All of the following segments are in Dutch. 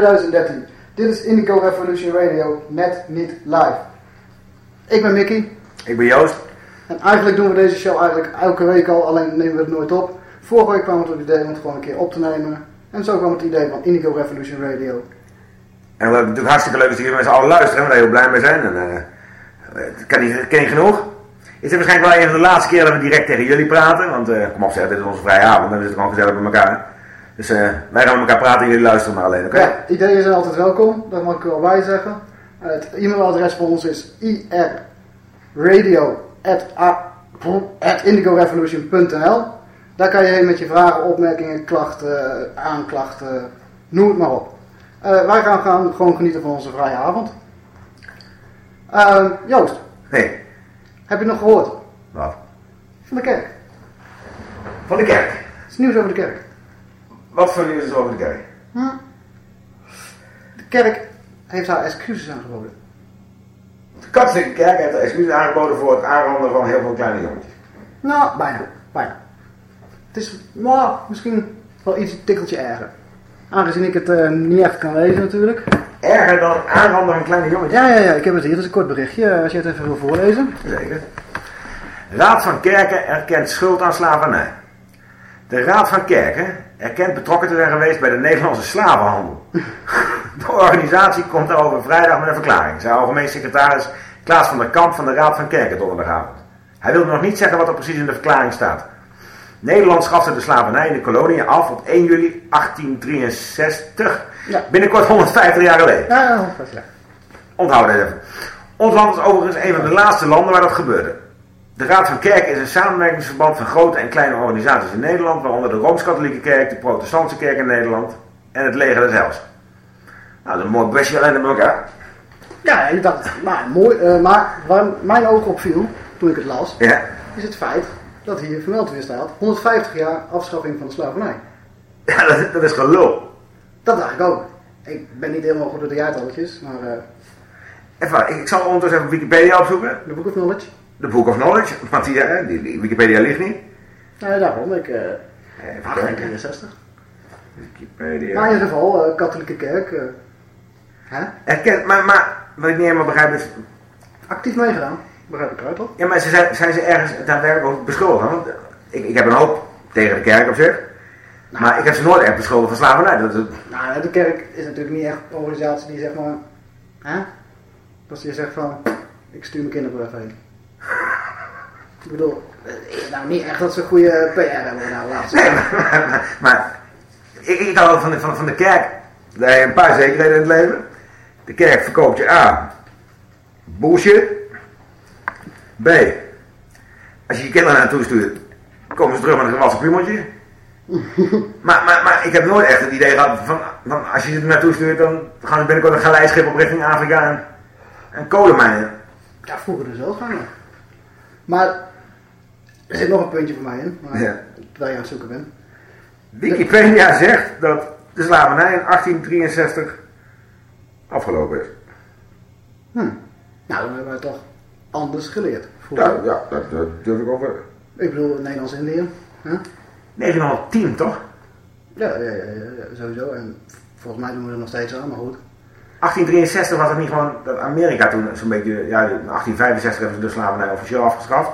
20 juni 2013. Dit is Indigo Revolution Radio, net niet live. Ik ben Mickey. Ik ben Joost. En eigenlijk doen we deze show eigenlijk elke week al, alleen nemen we het nooit op. Vorige week kwam het op het idee om het gewoon een keer op te nemen. En zo kwam het idee van Indigo Revolution Radio. En wat natuurlijk hartstikke leuk is dat jullie met z'n allen luisteren. En we heel blij mee zijn. En, uh, het kan niet, ken je genoeg. Is het waarschijnlijk wel een van de laatste keer dat we direct tegen jullie praten. Want uh, kom op zeg, dit is onze vrije avond. Dan is het gewoon gezellig met elkaar. Dus uh, wij gaan met elkaar praten en jullie luisteren maar alleen, oké? Okay? Ja, ideeën zijn altijd welkom. Dat mag ik er wel bij zeggen. Het e-mailadres voor ons is irradio.indigorevolution.nl Daar kan je heen met je vragen, opmerkingen, klachten, aanklachten, noem het maar op. Uh, wij gaan, gaan gewoon genieten van onze vrije avond. Uh, Joost. Hey. Heb je nog gehoord? Wat? Van de kerk. Van de kerk? Het is nieuws over de kerk. Wat voor nieuws is over de kerk? Hm? De kerk heeft haar excuses aangeboden. De katholieke kerk heeft haar excuses aangeboden voor het aanranden van heel veel kleine jongetjes. Nou, bijna. Bijna. Het is nou, misschien wel iets tikkeltje erger. Aangezien ik het uh, niet echt kan lezen natuurlijk. Erger dan het aanranden van kleine jongetjes? Ja, ja, ja. Ik heb het hier. Het is een kort berichtje. Als je het even wil voorlezen. Zeker. Raad van Kerken erkent schuld aan slavernij. De Raad van Kerken erkent betrokken te zijn geweest bij de Nederlandse slavenhandel. De organisatie komt daarover vrijdag met een verklaring, zei algemeen secretaris Klaas van der Kamp van de Raad van Kerken donderdagavond. Hij wilde nog niet zeggen wat er precies in de verklaring staat. Nederland schafte de slavernij in de koloniën af op 1 juli 1863. Ja. Binnenkort 150 jaar geleden. Ja, ja, 150 jaar. Onthoud dit even. Ons land is overigens een van de laatste landen waar dat gebeurde. De Raad van Kerken is een samenwerkingsverband van grote en kleine organisaties in Nederland, waaronder de Rooms-Katholieke Kerk, de Protestantse Kerk in Nederland en het Leger des Heils. Nou, dat is een mooi bestje alleen met elkaar. Ja, inderdaad. Maar, mooi, uh, maar waar mijn oog op viel, toen ik het las, Ja. is het feit dat hier vermeld weer staat 150 jaar afschaffing van de slavernij. Ja, dat, dat is gelul. Dat dacht ik ook. Ik ben niet helemaal goed door de jaartalletjes, maar uh, Even, ik zal ondertussen even Wikipedia opzoeken. de Book of Knowledge. De Book of Knowledge, want die, eh, die, die Wikipedia ligt niet. Nee, daarom. Ik, uh, Even kijken. 1863. Wikipedia. Maar in ieder geval, uh, katholieke kerk. Uh, hè? Maar, maar wat ik niet helemaal begrijp is... Actief meegedaan. Begrijp ik uit, toch? Ja, maar ze zijn, zijn ze ergens daadwerkelijk ook beschuldigd? Want ik, ik heb een hoop tegen de kerk op zich. Maar ik heb ze nooit echt beschuldigd van slavernij. Dat, dat, Nou, de kerk is natuurlijk niet echt een organisatie die zeg maar... Hè? Dat je zegt van, ik stuur mijn kinderen er even heen. Ik bedoel, eh, nou niet echt dat ze goede PR hebben nou laatst. Nee, maar, maar, maar ik, ik hou ook van de, van, van de kerk. Daar heb je een paar zekerheden in het leven. De kerk verkoopt je A. Bullshit. B. Als je je kinderen naartoe stuurt, komen ze terug met een gewassen piemeltje. maar, maar, maar ik heb nooit echt het idee gehad van, van als je ze naartoe stuurt, dan gaan ze binnenkort een galeisschip op richting Afrika en, en kolenmijnen. Ja, vroeger dus wel gaan. Maar er zit nog een puntje voor mij in, maar, Ja. terwijl je aan het zoeken bent. Wikipedia zegt dat de slavernij in 1863 afgelopen is. Hm. Nou, dan hebben we toch anders geleerd. Vroeger. Ja, ja dat, dat durf ik over. Ik bedoel, Nederlands-Indië. Huh? 1910 toch? Ja, ja, ja, ja, ja, sowieso. En volgens mij doen we er nog steeds aan, maar goed. 1863 was het niet gewoon dat Amerika toen zo'n beetje, ja, in 1865 hebben ze de slavernij officieel afgeschaft.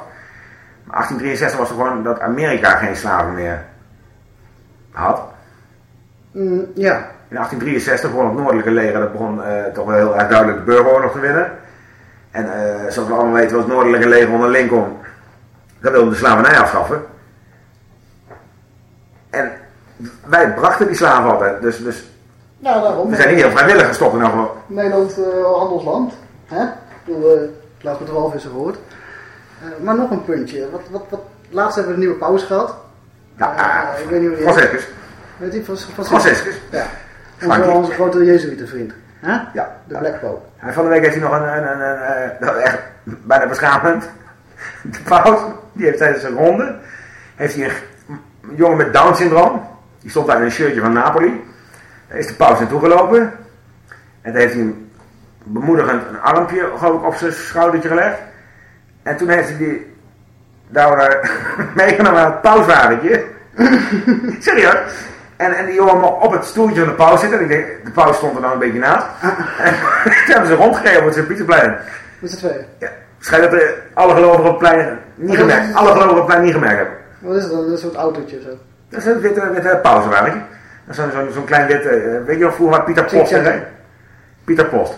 Maar 1863 was het gewoon dat Amerika geen slaven meer had. Mm, ja, In 1863 begon het noordelijke leger, dat begon eh, toch wel heel erg duidelijk de burgeroorlog te winnen. En eh, zoals we allemaal weten was het noordelijke leger onder Lincoln, dat wilde de slavernij afschaffen. En wij brachten die slaven altijd, dus, dus nou daarom. we zijn niet heel vrijwillig gestopt in elk geval. Nederland uh, handelsland. Hè? Ik bedoel, uh, laat me het walvissen gehoord. Uh, maar nog een puntje. Wat, wat, wat, laatst hebben we een nieuwe paus gehad. Ja, ik weet niet hoe die Franciscus. Weet je, Franciscus? Franciscus. Ja. Onze, onze grote Jezuïetenvriend. Hè? Ja. De Black Pope. Van de week heeft hij nog een, een, een, eh, echt bijna beschamend. De paus, die heeft tijdens een ronde, heeft hij een jongen met Down syndroom. Die stond daar in een shirtje van Napoli. Daar is de paus naartoe gelopen. En toen heeft hij hem bemoedigend een armpje geloof ik, op zijn schoudertje gelegd. En toen heeft hij die daar meegenomen naar het pauswagentje. Serieus? En, en die jongen mocht op het stoeltje van de paus zitten. En ik denk, de paus stond er dan een beetje naast. En toen hebben ze rondgereden op het Sint-Pieterplein. Met z'n tweeën. Ja. Schijnt dat alle gelovigen op het plein niet gemerkt. Alle gelovigen op het plein niet gemerkt hebben. Wat is? Dat is een soort autootje of zo. Dat is een witte, witte pauzenwagen. Dat is zo'n zo'n klein witte, eh, weet je nog vroeger waar Pieter Post reed? Pieter Post.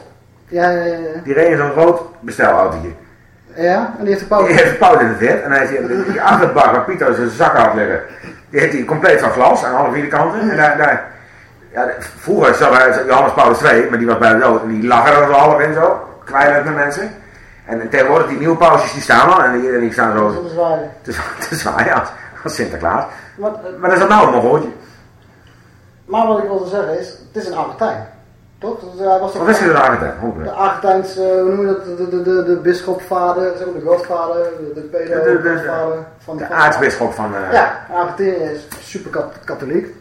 Ja, ja, ja. Die reed in zo'n rood bestelautootje. Ja, en die heeft Die heeft de pauw in het wit en hij heeft die, die achterbak waar Pieter zijn zak had liggen. Die heeft hij compleet van glas aan alle vier kanten. En daar, daar, ja, vroeger zat er Johannes Paulus II, maar die was bij de dood. En die lag er zo half in zo, kwijlend met mensen. En tegenwoordig die nieuwe pausjes die staan al en die, die staan zo is zwaaien. te, te zwaaien als, als Sinterklaas. Maar, eh, Maar dat is dat nou nog hoortje. Maar wat ik wilde zeggen is, het is een Argentijn. Toch? Dus hij was toch Wat is er daar aan de Argentijns, eh, hoe noem je dat, de, de, de, de bischopvader, zeg maar, de godvader, de, de pedo De- de- de- godvader van De aartsbisschop van... eh, Ja, Argentinië is super kat- katholiek.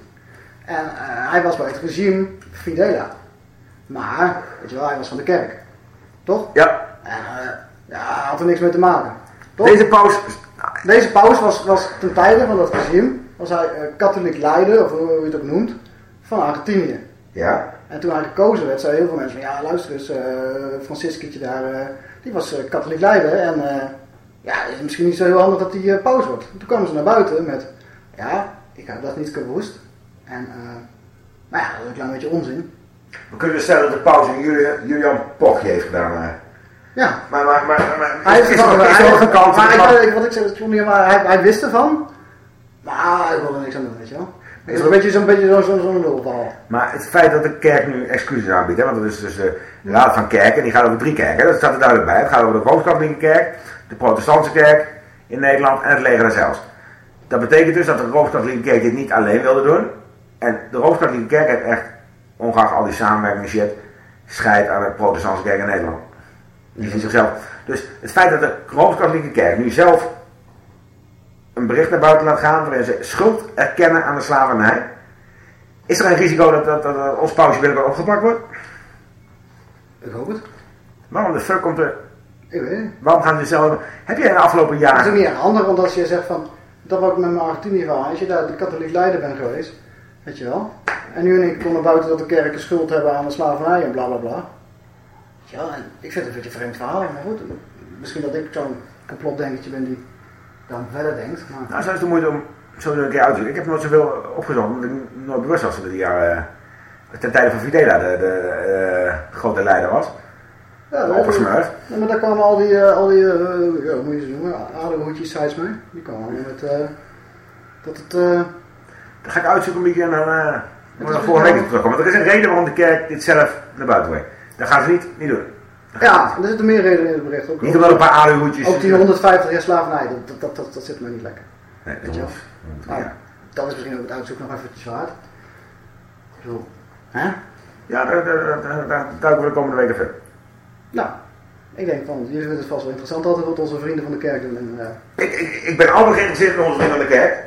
En eh, hij was bij het regime Fidela. Maar, weet je wel, hij was van de kerk. Toch? ja. En eh, ja, hij had er niks mee te maken. Toch? Deze paus... Deze paus was, was ten tijde van dat regime, was hij eh, katholiek leider, of hoe je het ook noemt, van Argentinië. Ja. En toen hij gekozen werd, zeiden heel veel mensen van, ja luister eens, Franciscutje daar, eh, die was eh, katholiek leider. En ja, het is misschien niet zo heel handig dat hij paus wordt. Toen kwamen ze naar buiten met, ja, ik heb dat niet gewoest. En, nou ja, dat is een klein beetje onzin. We kunnen dus stellen dat de paus een Julian, Julian Pochje heeft gedaan. Ja, Maar, maar, maar, maar hij heeft is, ervan, er- hij- kans maar ik, wat ik niet, maar hij, hij wist ervan. Maar hij wilde er niks aan doen, weet je wel. Het is een beetje zo'n beetje zo'n zo'n nulverhaal. Maar het feit dat de kerk nu excuses aanbiedt, hè, want dat is dus de Raad van Kerken, die gaat over drie kerken, dat staat er duidelijk bij. Het gaat over de Rooms-Katholieke Kerk, de Protestantse Kerk in Nederland en het leger zelfs. Dat betekent dus dat de Rooms-Katholieke Kerk dit niet alleen wilde doen. En de Rooms-Katholieke Kerk heeft echt, ongeacht al die samenwerking en shit, scheid aan de Protestantse Kerk in Nederland. Die ziet zichzelf. Dus het feit dat de Rooms-Katholieke Kerk nu zelf een bericht naar buiten laat gaan waarin ze schuld erkennen aan de slavernij. Is er een risico dat, dat, dat, dat ons pausje binnenkort opgepakt wordt? Ik hoop het. Waarom de fuck komt er... Ik weet het. Waarom gaan ze zelf... Heb jij in de afgelopen Dat is ook jaren... niet handig, want als je zegt van, dat ik met mijn Argentinië verhaal, als je daar de katholiek leider bent geweest, weet je wel, en nu keer komt naar buiten dat de kerken schuld hebben aan de slavernij en bla bla bla. Wel, en ik vind het een beetje een vreemd verhaal, maar goed, misschien dat ik zo'n complotdenkertje ben die dan verder denkt, maar Nou, zo is het de moeite om zo een keer uit te. Ik heb nooit zoveel opgezocht, omdat ik nooit bewust was dat die jaren... ten tijde van Videla de, de eh, grote leider was. ja, De oppersmurf. Ja, maar daar kwamen al die, eh, al die uh, ja, hoe moet je ze noemen, adelhoedjes sites mee, die kwamen allemaal met, eh, dat het, eh, Dat ga ik uitzoeken een beetje en dan... eh moet ik volgende week terugkomen. Want er is een reden waarom de kerk dit zelf naar buiten brengt. Dat gaan ze niet, niet doen. Dat ja, er zitten meer redenen in het bericht. Ook, niet omdat een paar aluhoedjes... ook die 150 jaar slavernij, dat, dat, dat, dat, dat zit me niet lekker. Nee, Weet je wel. Nou, ja. dat is misschien ook het uitzoeken nog eventjes waard. Zo. Hè? Ja, daar, daar, daar, daar duiken we de komende weken verder. Nou, ik denk van, jullie vinden het vast wel interessant altijd wat onze vrienden van de kerk doen. En, eh, Ik, ik, ik ben altijd geïnteresseerd in onze vrienden van de kerk.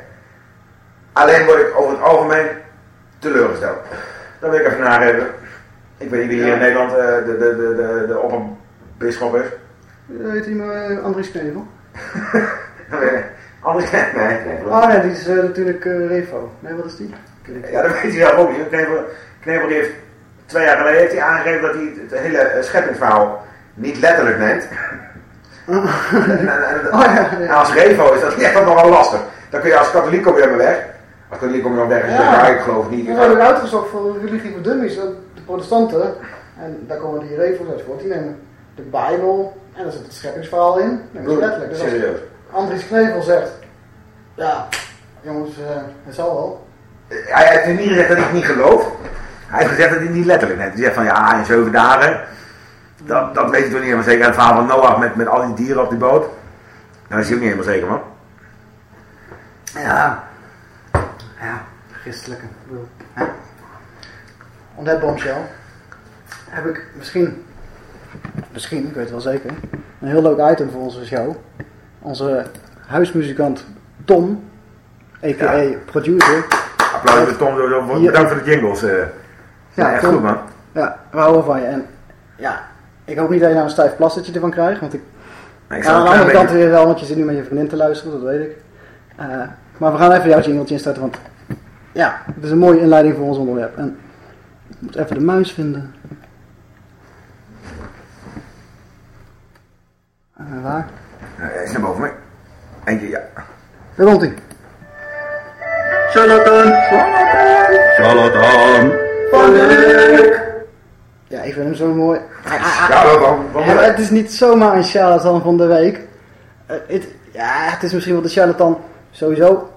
Alleen word ik over het algemeen teleurgesteld. Dan wil ik even nageven. Ik weet niet wie hier Ja. in Nederland eh, de, de, de, de, de opperbisschop is. heet hij maar uh, Andries Knevel? Nee, Anders nee, nee. Oh nee, die is eh, natuurlijk eh, Revo. Nee, wat is die? Ja, dat weet hij zelf ook niet. Knevel, Knevel die heeft twee jaar geleden heeft hij aangegeven dat hij het hele eh, scheppingsverhaal niet letterlijk neemt. En, en, en- Oh, ja, ja. en als revo is dat echt nog wel lastig. Dan kun je als katholiek kom je er maar weg. Als katholiek kom je dan weg en Ja. ja, ik geloof niet. Dan heb ik uitgezocht voor religie voor dummies, eh, protestanten. En daar komen die Revo's uit. Die nemen de Bijbel en daar zit het scheppingsverhaal in. Dat is letterlijk. Dus als Serieus. Andries Knevel zegt, ja, jongens, eh, het zal wel. Hij heeft niet gezegd dat hij het niet gelooft. Hij heeft gezegd dat hij niet letterlijk neemt. Hij zegt van ja, in zeven dagen. Dat, dat weet je toch niet helemaal zeker. En het verhaal van Noach met, met al die dieren op die boot. Dat is hij ook niet helemaal zeker, man. Ja. Ja, christelijke. ik bedoel, On that bombshell heb ik misschien, misschien, ik weet het wel zeker, een heel leuk item voor onze show. Onze huismuzikant Tom, a.k.a. Ja. producer. Applaus voor Tom. Bedankt voor de jingles. eh. Ja, echt Tom. goed, man. Ja, we houden van je. En ja, ik hoop niet dat je nou een stijf plastertje ervan krijgt, want ik Nee, aan de andere kant weer wel, want je zit nu met je vriendin te luisteren, dat weet ik. Eh, maar we gaan even jouw jingletje instarten, want ja, het is een mooie inleiding voor ons onderwerp. En moet even de muis vinden. Uh, waar? Hij is naar boven mij. Eentje, ja. Daar komt hij. Charlatan, charlatan, van ik. Ja, ik vind hem zo mooi. Ja, wel, wel, wel. Ja, maar het is niet zomaar een charlatan van de week. Eh, het, ja, het is misschien wel de charlatan sowieso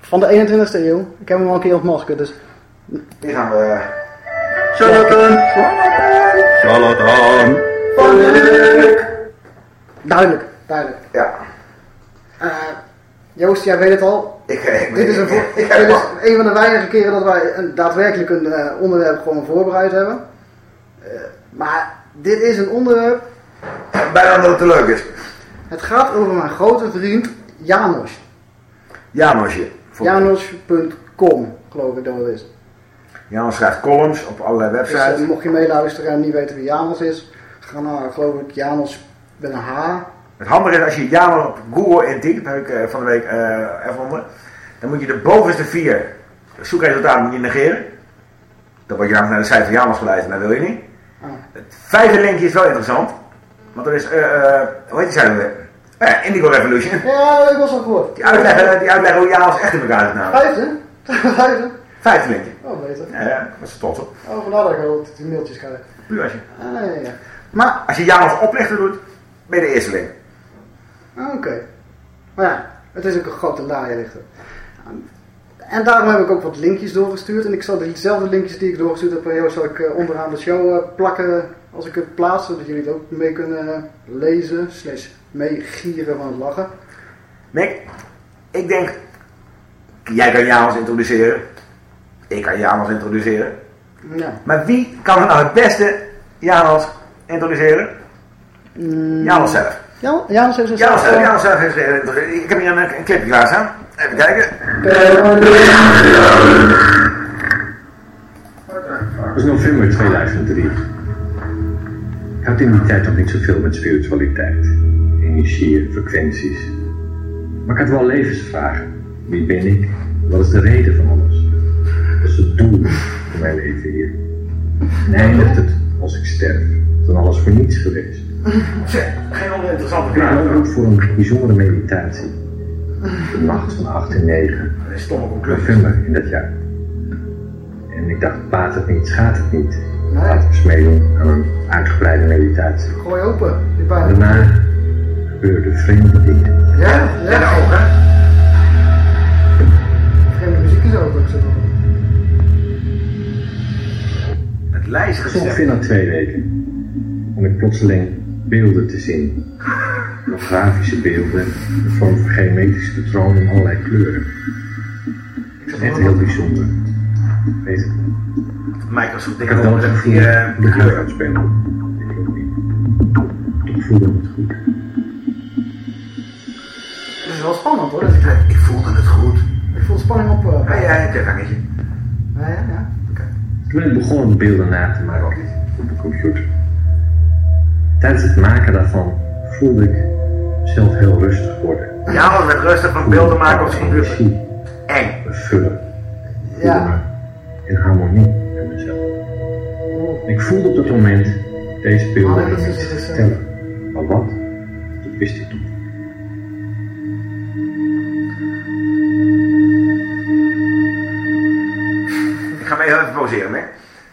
van de 21ste eeuw. Ik heb hem al een keer ontmaskerd, dus Die gaan we... Charlatan, charlatan, van ik. duidelijk, duidelijk. Ja. Eh, Joost, jij weet het al. Ik, ik, Dit is, een, ik, dit is een van de weinige keren dat wij een, daadwerkelijk een eh, onderwerp gewoon voorbereid hebben. Eh, maar dit is een onderwerp. Bijna dat het te leuk is. Het gaat over mijn grote vriend Janos. Janosje. Janos.com, geloof ik dat het is. Janos schrijft columns op allerlei Dus, websites. eh, mocht je meeluisteren en niet weten wie Janos is, ga naar, geloof ik, Janos met een H. Het handige is als je Janos op Google intypt, heb ik eh, van de week eh ervonden, dan moet je de bovenste vier zoekresultaten moet je negeren. Dan word je namelijk naar de site van Janos geleid en dat wil je niet. Ah. Het vijfde linkje is wel interessant, want dat is, hoe heet die site weer? Oh ja, Indigo Revolution. Ja, ik was al gehoord. Die uitleggen, die hoe Janos echt in elkaar zit nou. Vijfde? Vijfde? Vijfde linkje. Oh, beter. Ja, ja, dat is trots op. Oh, vandaar dat ik al die mailtjes krijg. Puur als je. Ah, ja, ja. Maar, Als je Janos oplichter doet, ben je de eerste link. ah, oké. Maar ja, het is ook een grote laaierlichter. En daarom heb ik ook wat linkjes doorgestuurd. En ik zal diezelfde linkjes die ik doorgestuurd heb aan jou, zal ik eh, onderaan de show eh, plakken als ik het plaats. Zodat jullie het ook mee kunnen eh, lezen, slash meegieren van het lachen. Mick, ik denk, jij kan Janos introduceren. Ik kan Janos introduceren. Ja. Maar wie kan er nou het beste Janos introduceren? Mm, Janos zelf. Ja, Janos zelf. Janos zelf is, eh, ik heb hier een, een clipje klaarstaan. Even kijken. Het was november 2003. Ik had in die tijd nog niet zoveel met spiritualiteit, energie en frequenties. Maar ik had wel levensvragen. Wie ben ik? Wat is de reden van alles? Van mijn leven hier? En eindigt het als ik sterf? Dan alles voor niets geweest? Zeg, Geen oninteressante Ik vraag. ben ook voor een bijzondere meditatie. De nacht van 8 en 9 Dat is stomme conclusie. november in dat jaar. En ik dacht, baat het niet, schaadt het niet. Nee. Laten we eens meedoen aan een uitgebreide meditatie. Gooi open, die pijn. daarna gebeurden vreemde dingen. Ja, ja. ook, hè? Vreemde muziek is ook. zo. Het lijst Zo ongeveer na twee weken om ik plotseling beelden te zien. Grafische beelden, in de vorm van geometrische patronen in allerlei kleuren. Echt heel bijzonder. Weet je, Microsoft ik had het die dat eh, ik de kleur. uitspelen. Ik ook niet. Toch voelde het goed. Het is wel spannend hoor. Ik voelde het goed. Ik voel spanning op. eh, Ja, ja, het ja, ja, ja. Toen ben ik begonnen beelden na te maken op de computer. Tijdens het maken daarvan voelde ik mezelf heel rustig worden. Janos met rustig van beelden maken op zijn computer. Eng. me vullen. Ja. me in harmonie met mezelf. Ik voelde op dat moment deze beelden Oh, is, eh, vertellen. Maar wat? Dat wist ik niet. Pauzeren, Mick.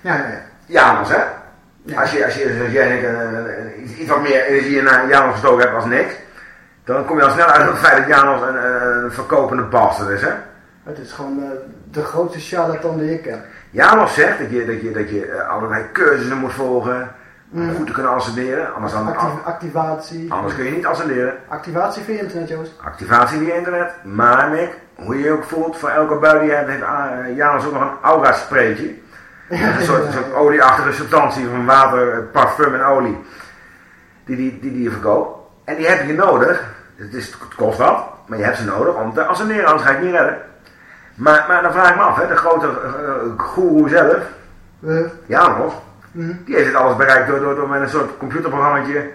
Ja, ja, hè? Ja. Als, je, als, je, als jij eh, eh, iets, wat meer energie naar Janos gestoken hebt als niks, dan kom je al snel uit op het feit dat Janos een, eh, een verkopende bastard is, hè? Het is gewoon eh, de grootste charlatan die ik ken. Janos zegt dat je, dat je, dat je eh, allerlei cursussen moet volgen om goed te kunnen ascenderen. Anders, dan, Activ- activatie. anders kun je niet ascenderen. Activatie via internet, Joost. Activatie via internet. Maar Mick, hoe je je ook voelt, voor elke bui die je hebt, heeft uh, Janus ook nog een aura spreetje. Een soort, olieachtige substantie van water, eh, parfum en olie. Die die, die, die je verkoopt. En die heb je nodig. Het, is, het kost wat, maar je hebt ze nodig om te ascenderen, anders ga je het niet redden. Maar, maar dan vraag ik me af, hè, de grote uh, zelf, Janos, mhm. Die heeft het alles bereikt door, door, door met een soort computerprogrammaatje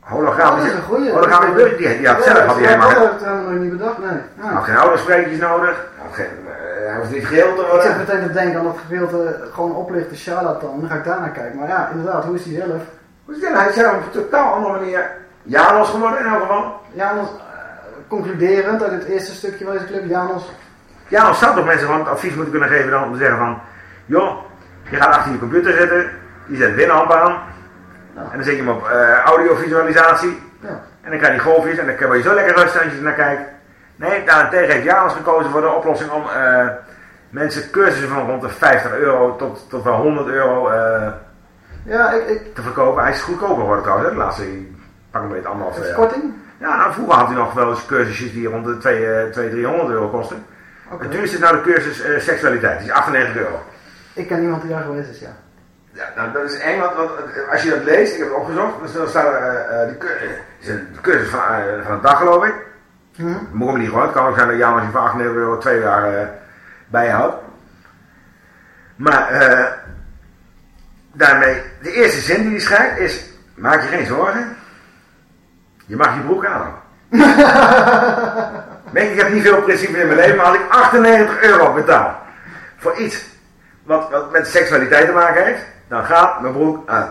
Hologrammische, Oh, dat is een goeie. hologrammische brug, die, die had zelf had hij helemaal dat heb ik niet bedacht, nee. hij had geen ouderspreekjes nodig. Hij, had geen, eh, hij hoeft niet geheel te Ik zit worden. meteen te denken aan dat gedeelte gewoon oplichten, charlatan. Dan ga ik daarnaar kijken. Maar ja, inderdaad, hoe is hij zelf? Hoe is het? Hij is zelf op een totaal andere manier Janos geworden in elk geval. Janos, eh, concluderend uit het eerste stukje van deze clip, Janos. Janos zou toch mensen van het advies moeten kunnen geven dan om te zeggen van... Joh, je gaat achter je computer zitten, je zet Winamp aan. En dan zet je hem op eh, audiovisualisatie. Ja. En dan krijg je golfjes en dan kan je zo lekker ruststandjes naar kijken. Nee, daarentegen heeft Janus gekozen voor de oplossing om eh, mensen cursussen van rond de 50 euro tot, tot wel 100 euro eh, Ja, ik, ik te verkopen. Hij is goedkoper geworden trouwens, hè, de laatste pak een beetje anderhalf jaar. korting. Ja, nou, vroeger had hij nog wel eens cursusjes die rond de 200, 300 euro kosten. Oké. Het duurste is nou de cursus seksualiteit, die is 98 euro. Ik ken iemand die daar geweest is, ja. Ja, nou, dat is eng, want, want als je dat leest, ik heb het opgezocht, dan staat er, eh, eh, die eh, een cursus van, eh, van een dag geloof ik. Hm? Niet gewoon, het kan ook zijn dat Jan als je voor 98 euro twee jaar eh, bijhoudt. Maar eh, daarmee, de eerste zin die hij schrijft is, maak je geen zorgen, je mag je broek aan. Denk, ik heb niet veel principes in mijn leven, maar als ik 98 euro betaal voor iets wat, wat met seksualiteit te maken heeft, dan gaat mijn broek aan.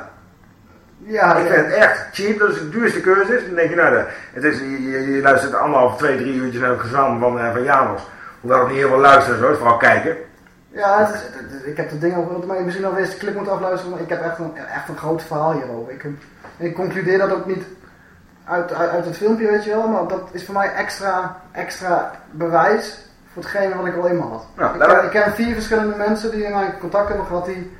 Ja, Ik vind het echt cheap, dat is de duurste cursus. Dan denk je, nou, de, het is, je, je, je luistert anderhalf, twee, drie uurtjes naar het gezwam van, eh, van Janos. Hoewel ik niet heel veel luisteren, zo, vooral kijken. Ja, het is, het is- ik heb de dingen over, maar je misschien al eens de clip moeten afluisteren, maar ik heb echt een, echt een groot verhaal hierover. Ik, ik concludeer dat ook niet uit, uit, uit het filmpje, weet je wel, maar dat is voor mij extra, extra bewijs voor hetgene wat ik al eenmaal had. Ja, ik, ken, ik ken vier verschillende mensen die in mijn contact hebben gehad, die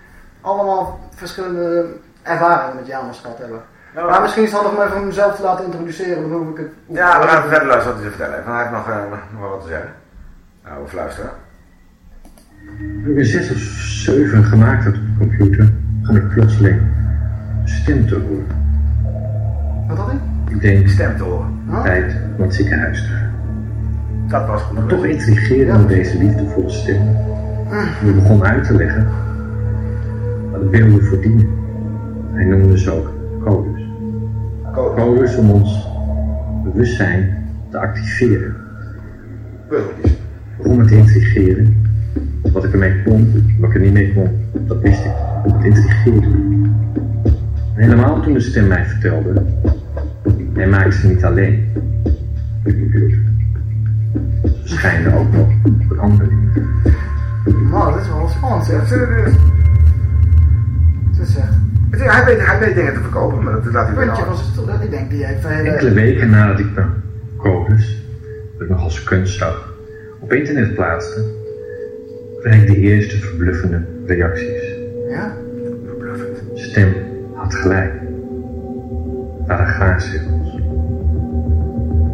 allemaal verschillende ervaringen met Janus gehad hebben. Maar misschien is het handig om even mezelf te laten introduceren, dan hoef ik het... Ja, we gaan even verder luisteren wat hij te vertellen hij heeft nog, eh, nog wel wat te zeggen. Nou, we luisteren. Toen ik een zes of zeven gemaakt had op de computer, begon ik plotseling een stem te horen. Wat had ik? Ik denk, Stem te horen. Huh? tijd het ziekenhuis te gaan. Dat was goed. Maar toch deze liefdevolle stem. Toen ik begon uit te leggen wat de beelden voor dienen. Hij noemde ze ook codes. Code. Codes om ons bewustzijn te activeren. Begon me te intrigeren. Wat ik ermee kon, wat ik er niet mee kon, dat wist ik. Het intrigeerde me. En helemaal toen de stem mij vertelde, hij maakte ze niet alleen schijnen ook nog op een andere manier. Man, dit is wel spannend zeg. het is- Hij weet, hij weet dingen te verkopen, maar dat laat hij stoel. Ik denk die heeft hele... Enkele weken nadat ik mijn codes, dat ik nog als kunst zag, op internet plaatste, kreeg ik de eerste verbluffende reacties. Ja? Verbluffend. Stem had gelijk. Het waren gaarcirkels.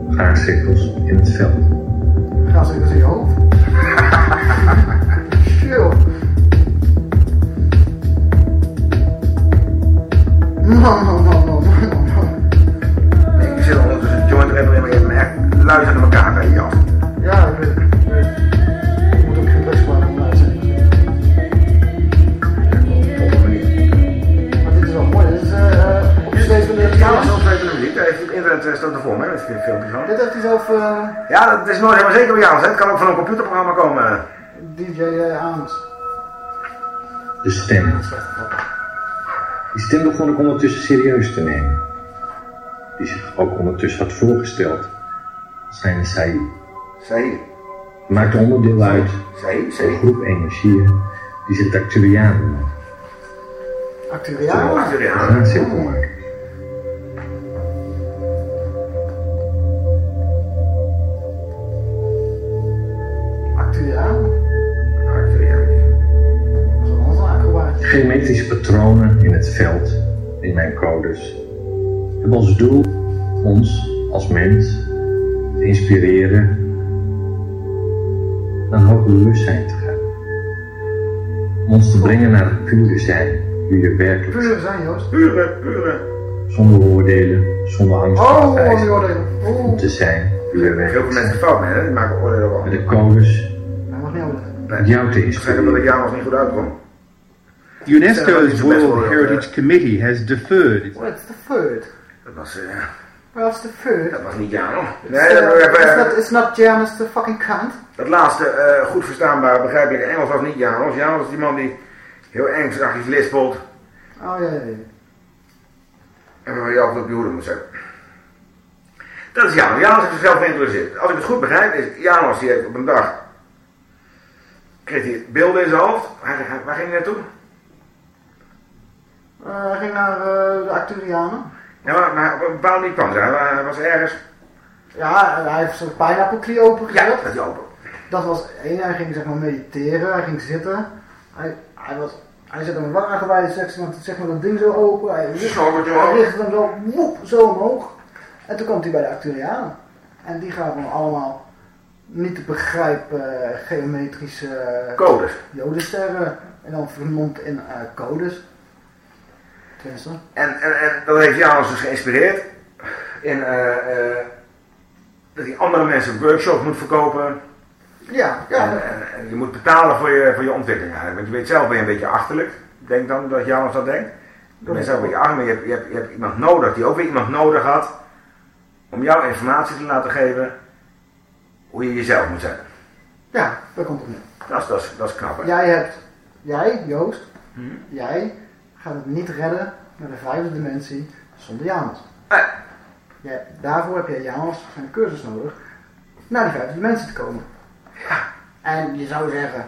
Gaarcirkels in het veld. Gaan ze dus in je hoofd? Chill. Man, man, man, man, man, man. Ik zit ondertussen een joint erin, maar je hebt eh, staat ervoor, hè, met veel filmpjes van. Dit heeft hij zelf eh, Ja, dat is nooit helemaal zeker bij jou. hè. Het kan ook van een computerprogramma komen. DJ eh, Ames. De stem. Die stem begon ik ondertussen serieus te nemen. Die zich ook ondertussen had voorgesteld. zijn Saïd. Saïd. Maakte onderdeel uit Saïd, van een groep energieën die zich Dactyrianen noemen. Actuariaal? Actuariaal. Patronen in het veld, in mijn codes, hebben als doel ons als mens te inspireren naar een hoger bewustzijn te gaan. Om ons te brengen naar het pure zijn, wie we werkelijk zijn. Puur zijn, Joost. Pure, pure. Zonder oordelen, zonder angst Oh, oh, afwijzing. oordelen. Om Oeh. te zijn wie we Heel veel werkelijk mensen fout mee, hè? Die maken oordelen wel. Met de codes Hij mag niet. Nee. jou te omdat ik inspireren. jou nog niet goed uitkom. UNESCO's World Heritage Committee has deferred its What the third? Dat was, eh, Well, that's the third. dat was niet Janus. It's, Nee, uh, dat, it's, eh, not, it's not Janus the fucking cunt. dat laatste eh, goed verstaanbare, begrijpelijke Engels was niet Janus. Janus is die man die heel Engelsachtig lispelt. Oh ja, ja, ja. En waar je altijd op je hoede moet zijn. Dat is Janus. Janus heeft zichzelf geïntroduceerd. Als ik het goed begrijp, is Janus die heeft op een dag... kreeg hij beelden in zijn hoofd. Waar, waar- waar ging hij naartoe? Eh, hij ging naar eh, de Acturianen. Ja, maar, op een bepaald moment kwam hij. Was ergens... Ja, hij heeft zijn pijnappelklie opengezet. Ja, dat is open. Dat was één. Hij ging zeg maar mediteren. Hij ging zitten. Hij, hij was... Hij zette een wagenwijze zeg maar, zeg maar dat ding zo open. Hij, richt- hij richtte hem zo, woep, zo omhoog. En toen komt hij bij de Acturianen. En die gaven hem allemaal niet te begrijpen eh, geometrische uh, Codes. jodensterren. En dan vermomd in codes. En, en, en dat heeft Janus dus geïnspireerd. In eh, eh, dat hij andere mensen workshops moet verkopen. Ja, ja. En, en, en je moet betalen voor je, voor je ontwikkeling eigenlijk. Want je weet zelf ben je een beetje achterlijk. Denk dan dat Janus dat denkt. Je bent zelf een beetje achterlijk, je hebt, je, hebt, je hebt iemand nodig die ook weer iemand nodig had. Om jou informatie te laten geven hoe je jezelf moet zijn. ja, daar komt het nu. Dat is, dat is, dat is knap hè? Jij hebt, jij, Joost, Hm? jij gaat het niet redden naar de vijfde dimensie zonder Janus. Eh, Jij, daarvoor heb je Janus zijn cursus nodig naar die vijfde dimensie te komen. Ja. En je zou zeggen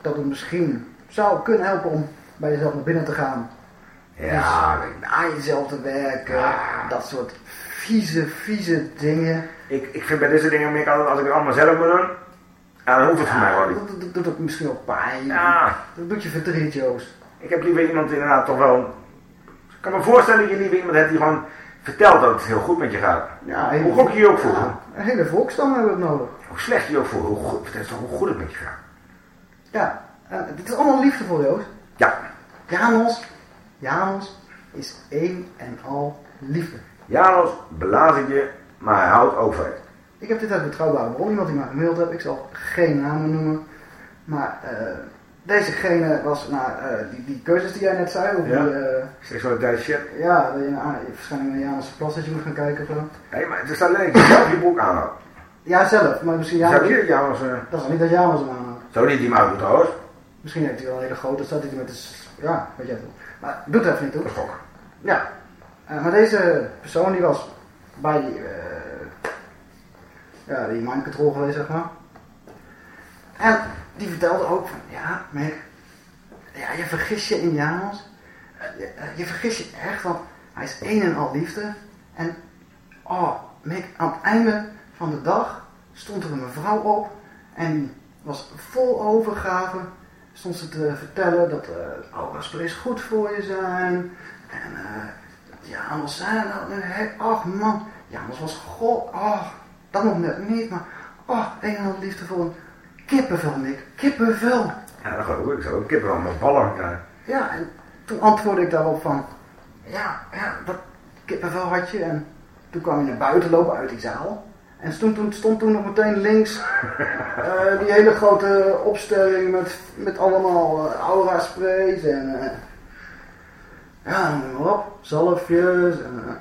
dat het misschien zou kunnen helpen om bij jezelf naar binnen te gaan. ja, Dus aan jezelf te werken. Ja. Dat soort vieze, vieze dingen. ik, ik vind bij deze dingen meer altijd als ik het allemaal zelf moet doen. Ja, dan hoeft het voor mij wel niet. dat doet ook misschien wel pijn. Ja, Dat doet je verdriet, Joost. Ik heb liever iemand inderdaad toch wel... Ik kan me voorstellen dat je liever iemand hebt die gewoon vertelt dat het heel goed met je gaat. Ja, Hoe gok je je ook voelt. Ja, een hele volkstam hebben we het nodig. Hoe slecht je je ook voelt. Hoe goed, toch hoe goed het met je gaat. Ja, het is allemaal liefdevol, Joost. Ja, Janos, Janos is één en al liefde. Janos belazert je, maar hij houdt ook van. Ik heb dit uit betrouwbare bron, iemand die mij gemaild heeft. Ik zal geen namen noemen. Maar eh, dezegene was naar eh, die, die keuzes die jij net zei. Over Ja. die, eh, Seksualiteit shit. ja, dat je naar, waarschijnlijk naar dat je moet gaan kijken of zo. Hé, maar het is alleen dat zelf je broek aanhoudt. Ja, zelf. Maar misschien Zou je Janos... eh, Dat is niet dat Janos hem aanhoudt. Zo niet die mouw trouwens. Misschien heeft hij wel een hele grote, staat hij met de... s- Ja, weet het wel. Maar doet er even niet toe. Dat. Ja, eh, maar deze persoon die was bij die, eh, ja, die mind control geweest, zeg maar. En die vertelde ook van, ja, Mick, ja, je vergis je in Janos. Eh, Je, eh, vergis je echt, want hij is een en al liefde. En, oh, Mick, aan het einde van de dag stond er een mevrouw op en was vol overgave. Stond ze te vertellen dat uh, alcoholspray goed voor je zijn. En uh, Janus zei nou, nee, ach man, Janus was god, ach, dat nog net niet, maar ach, een en al liefde voor een kippenvel, Mick, kippenvel. Ja, dat geloof ik. Ik zou ook kippen aan mijn ballen krijgen. Ja, en toen antwoordde ik daarop van, ja, ja, dat kippenvel had je. En toen kwam je naar buiten lopen uit die zaal. En stond toen, stond toen nog meteen links uh, die hele grote opstelling met, met allemaal uh, aura sprays en uh, ja, noem maar op, zalfjes en uh,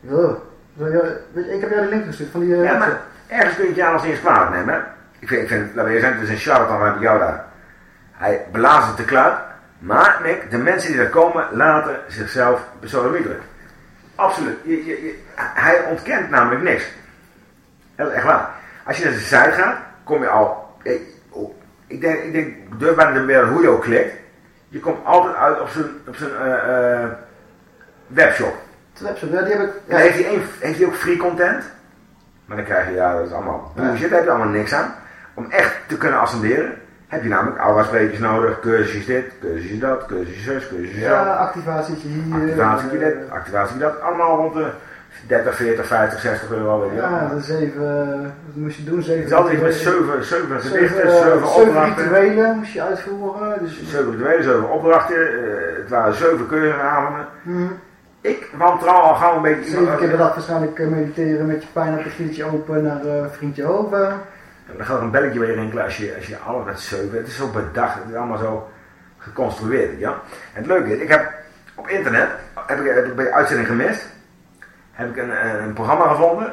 ja. Weet je, ik heb jij de link gestuurd van die... ja, maar ergens kun je het niet eens kwalijk nemen. Hè? Ik vind, ik vind, laten we zijn, het is een charlatan jou daar. Hij belazert de kluit, maar Nick, de mensen die daar komen laten zichzelf besodemieteren. Absoluut. Je, je, je, hij ontkent namelijk niks. Dat is echt waar. Als je naar de site gaat, kom je al. Ik denk, ik denk durf bijna te meer hoe je ook klikt. Je komt altijd uit op zijn, op zijn uh, uh, webshop. Webshop, ja, die heb ik. Ja, heeft, hij heeft hij ook free content? Maar dan krijg je, ja, dat is allemaal bullshit, daar heb je allemaal niks aan. Om echt te kunnen ascenderen, heb je namelijk aura-sprekers nodig, cursusjes dit, cursusjes dat, cursusjes zus, cursusjes ja, zo. activatietje hier. Activatie dit, activatie dat, allemaal rond de 30, 40, 50, 60 euro. Weet je ja, dat zeven, wat moest je doen? Zeven het is altijd met 7, 7 gedichten, 7 opdrachten. rituelen moest je uitvoeren. Dus... 7 rituelen, 7 opdrachten, uh, het waren 7 keuzenavonden. Hmm. Ik wantrouw al gauw een beetje... Zeven keer per dag waarschijnlijk mediteren met je pijn op het open naar uh, vriendje over. Dan gaat er een belletje weer rinkelen als je, als je met 7. Het is zo bedacht, het is allemaal zo geconstrueerd. Ja? En het leuke is, ik heb op internet, heb ik, heb ik bij de uitzending gemist. heb ik een, een, programma gevonden.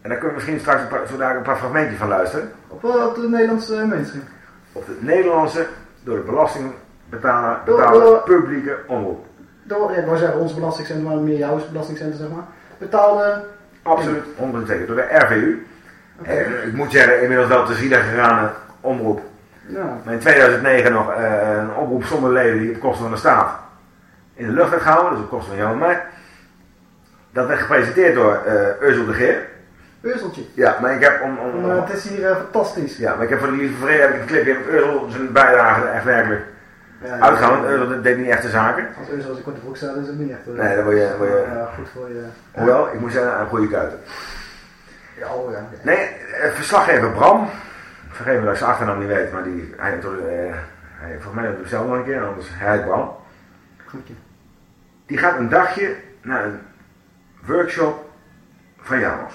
En daar kunnen we misschien straks een paar, zo daar een paar fragmentjes van luisteren. Op, eh, op de Nederlandse mainstream. Op de Nederlandse, door de belastingbetaler, Door- betaalde door- publieke omroep. Door, ja, ik wou zeggen ons belastingcentrum, maar meer jouw belastingcentrum, zeg maar. Betaalde... Absoluut, 100% zeker. Door de RVU. En ik moet zeggen, inmiddels wel te zielig gegaan omroep. Ja. Maar in 2009 nog eh, een oproep zonder leden die op kosten van de staat in de lucht werd gehouden. Dus op kosten van jou en mij. Dat werd gepresenteerd door eh Ursel de Geer. Puzzeltje. Ja, maar ik heb om, om, om- het is hier eh, fantastisch. ja, maar ik heb voor de lieve vrede heb ik een clipje ik Ursel zijn bijdrage echt werkelijk Ja. Want Ursel deed niet echt de zaken. Als Eus als ik korte broek sta, is het niet echt. eh, Nee, dan word je- word je- Ja, goed voor je. Hoewel, ik moet zeggen, een goede kuiten. Ja, oh ja. Nee, eh, verslaggever Bram. Vergeet me dat ik zijn achternaam niet weet, maar die, hij, heeft toch, eh, hij volgens mij doet het zelf nog een keer, anders hij heet Bram. Goedje. Die gaat een dagje naar een workshop van Janos.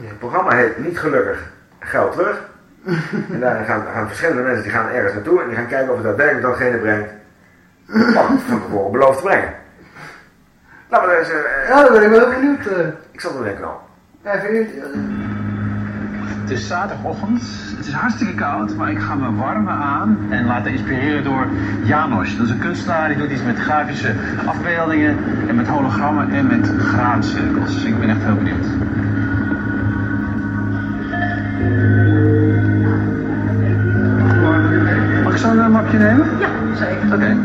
Het programma heet Niet Gelukkig Geld Terug. en daar gaan, gaan verschillende mensen die gaan ergens naartoe en die gaan kijken of het daadwerkelijk datgene brengt wat het van tevoren beloofd te brengen. We eens, eh, Ja, dan ben ik wel benieuwd. eh. ik zal het denken al. Ja, vind je, eh, Het is zaterdagochtend, het is hartstikke koud, maar ik ga me warmen aan en laten inspireren door Janos. Dat is een kunstenaar die doet iets met grafische afbeeldingen en met hologrammen en met graancirkels. Dus ik ben echt heel benieuwd. Mag ik zo'n mapje nemen? Ja, zeker. Oké.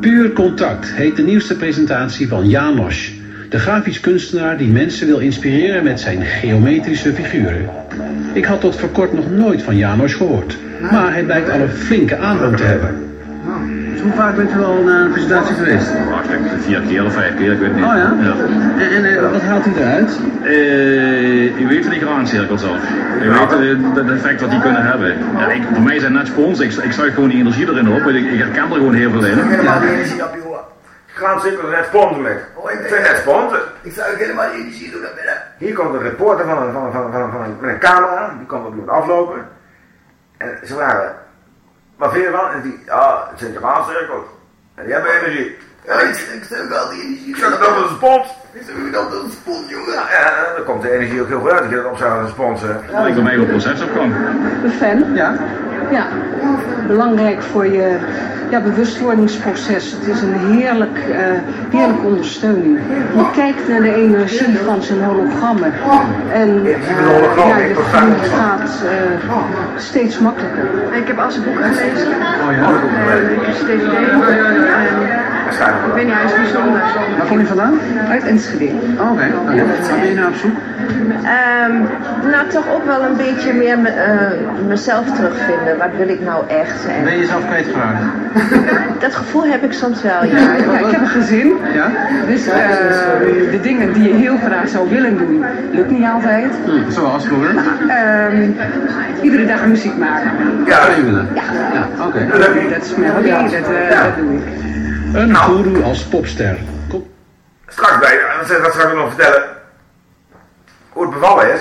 Puur Contact heet de nieuwste presentatie van Janos. De grafisch kunstenaar die mensen wil inspireren met zijn geometrische figuren. Ik had tot voor kort nog nooit van Janos gehoord. Maar hij blijkt al een flinke aanhang te hebben. Dus hoe vaak bent u al naar een presentatie geweest? Vier keer of vijf keer, ik weet het niet. Oh ja? En, en eh, wat haalt u eruit? Eh, u weet van die graancirkels af. U weet eh, het effect wat die kunnen hebben. Ja, ik, voor mij zijn het net spons. Ik, ik zuig gewoon die energie erin op. Ik, ik herken er gewoon heel veel in die energie op, jongen. Gaan zitten net sponsen met. Oh, ik Ik sponsen. Ik zou ook helemaal die energie doen naar binnen. Hier komt een reporter van een, van, een- van, een- van, een- van, een- met een camera, die komt op aflopen. En ze vragen, wat vind je ervan? En die, ja, het zijn graancirkels. En die hebben energie. Ja, ik, ik stel wel die energie. Ik het op een spons. Ik ook dat een spons, jongen. Ja, ja, dan komt de energie ook heel goed uit. Dat je dat opzet als een spons. Dat ik bij mij op proces op kan. Een fan? Ja? Ja. Belangrijk voor je ja, bewustwordingsproces. Het is een heerlijk, eh, heerlijke ondersteuning. Je kijkt naar de energie van zijn hologrammen. En eh, hologrammen, ja, ik je groei gaat eh, steeds makkelijker. Ik heb al zijn boeken gelezen. Oh ja? Ik zijn weet niet, hij is bijzonder. Waar kom je vandaan? Uit Enschede. Oh, Oké, oké. Waar ben je nou op zoek? Ehm, nou, toch ook wel een beetje meer me- eh, mezelf terugvinden. Wat wil ik nou echt? En Ben je jezelf kwijtgeraakt? Dat gevoel heb ik soms wel, ja. Ja, ik heb een gezin. Ja? Dus eh, de dingen die je heel graag zou willen doen, lukt niet altijd. Hm, zoals bijvoorbeeld? Ehm, iedere dag muziek maken. Ja, Zou? Ja. ja Oké. Dat is mijn hobby, dat, eh, dat doe ik. Een guru als popster. Kom- straks bij, dat zal dat straks nog vertellen. Hoe het bevallen is.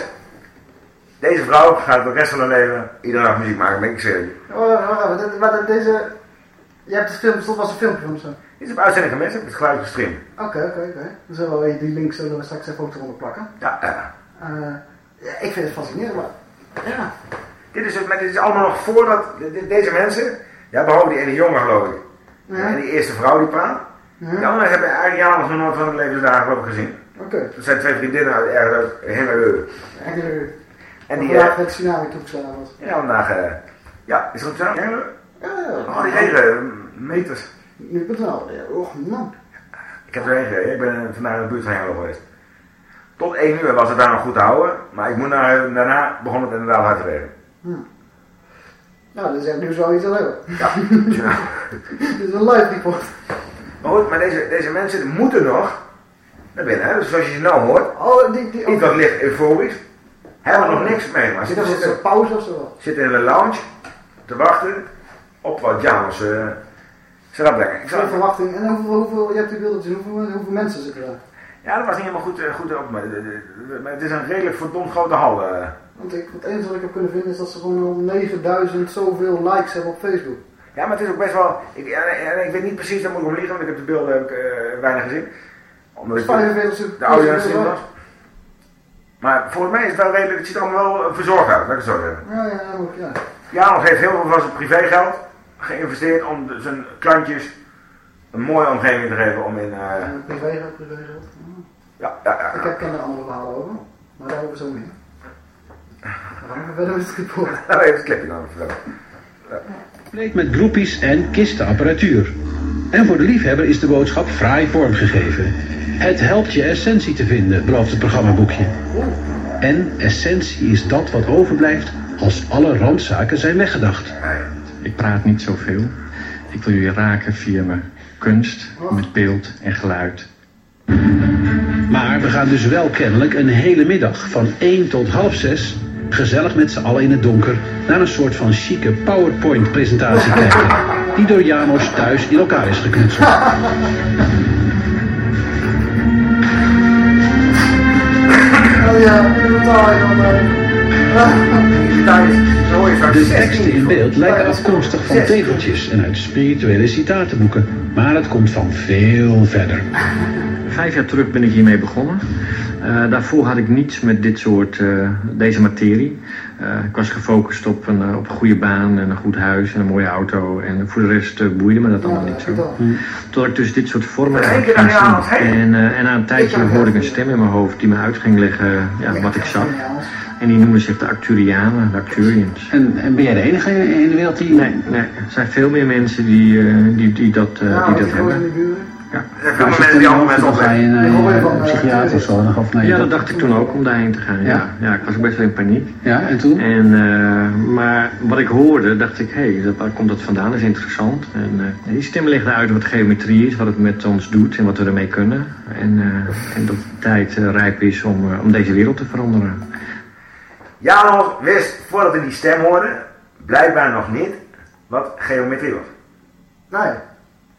Deze vrouw gaat de rest van haar leven iedere dag muziek maken, ben ik serieus. Oh, wacht even. dit- Maar dit- deze... Je hebt het film, dat was een filmpje van zo. Dit is op uitzending geweest, heb ik het geluid gestreamd. Oké, oké, oké. Dan zullen we die link zullen we straks even ook eronder plakken. Ja. Eh, ja, ik vind het fascinerend, maar... Ja. Dit is, het, maar dit is allemaal nog voordat de- de- deze mensen, ja, behalve die ene jongen geloof ik, Ja. en die eerste vrouw die praat, Ja. die anderen hebben eigenlijk nog nooit van het levensdagen geloof ik gezien. Oké. Dat zijn twee vriendinnen uit ergens. Echt leuk. En die, die eh, met tsunami toegeslagen was. ja, vandaag, eh, ja, is het goed zo? Ja, ja. Oh, die regen, eh, meters. Nu ben wel. Ja, oh man. Ik heb erheen gereden, ik ben vandaag in de buurt van geweest. Tot 1 uur was het daar nog goed te houden, maar ik moet naar, daarna begon het inderdaad hard te regenen. Nou, dat is echt nu zoiets al hebben. Ja, ja. Dit is een live report. Maar goed, maar deze, deze mensen moeten nog naar binnen. Hè? Dus zoals je ze nou hoort, Oh, die... die iets wat licht euforisch, hebben nog niks mee. Maar Zit zitten, er zitten, pauze of zo? zitten in een lounge te wachten op wat Janus eh ze. Ik Geen zag, verwachting. En hoeveel, hoeveel, je hebt die beelden gezien, hoeveel, hoeveel mensen zitten daar? ja, dat was niet helemaal goed, eh, goed op, maar, de- de- de- maar het is een redelijk verdomd grote hal. eh. Want ik, het enige wat ik heb kunnen vinden is dat ze gewoon al 9000 zoveel likes hebben op Facebook. Ja, maar het is ook best wel. Ik, ja, ja, ik weet niet precies, daar moet ik om liegen, want ik heb de beelden ik, eh, weinig gezien. Omdat ik 45 de oude Jens was. Maar volgens mij is het wel redelijk, het ziet er allemaal wel eh, verzorgd uit, laat ik het zo zeggen. Ja, ja, ook, ja. Janos heeft heel veel van zijn privégeld geïnvesteerd om de- zijn klantjes een mooie omgeving te geven om in... eh, En privégeld, privégeld. ja, ja, ja. Ik heb ken er andere verhalen over, maar zo meer. We gaan even verder met het report. Nou, even het clipje dan. Compleet met groepies en kistenapparatuur. En voor de liefhebber is de boodschap fraai vormgegeven. Het helpt je essentie te vinden, belooft het programmaboekje. En essentie is dat wat overblijft als alle randzaken zijn weggedacht. Ik praat niet zoveel. Ik wil jullie raken via mijn kunst, met beeld en geluid. Maar we gaan dus wel kennelijk een hele middag van 1 tot half 6 gezellig met z'n allen in het donker naar een soort van chique PowerPoint-presentatie kijken. Die door Janos thuis in elkaar is geknutseld. Oh ja, De teksten in beeld lijken afkomstig van tegeltjes en uit spirituele citatenboeken. Maar het komt van veel verder. Vijf jaar terug ben ik hiermee begonnen. Eh, daarvoor had ik niets met dit soort, eh, deze materie. Eh, ik was gefocust op een, op een goede baan en een goed huis en een mooie auto. En voor de rest boeide me dat allemaal niet zo. Tot ik dus dit soort vormen ging zien. En, en na een tijdje hoorde ik een stem in mijn hoofd die me uit ging leggen ja, wat ik zag. En die noemde zich de Acturianen, de Acturians. En, en ben jij de enige in de wereld die... Nee, nee. Er zijn veel meer mensen die, eh, die, die dat, eh, Ja, die dat hebben. de. Er zijn Maar veel mensen die andere mensen ga je naar Ik hoor een van, eh, psychiater of zo. Of nee, Ja, dat dacht ik toen ook om daarheen te gaan. Ja, Ja? ja. ik was ook best wel in paniek. Ja, en toen? En, eh, maar wat ik hoorde, dacht ik, hé, hey, waar komt dat vandaan? Dat is interessant. En eh, die stem legde uit wat geometrie is, wat het met ons doet en wat we ermee kunnen. En, eh, en dat de tijd rijp is om, om deze wereld te veranderen. Janos wist, voordat hij die stem hoorde, blijkbaar nog niet wat geometrie was. Nee.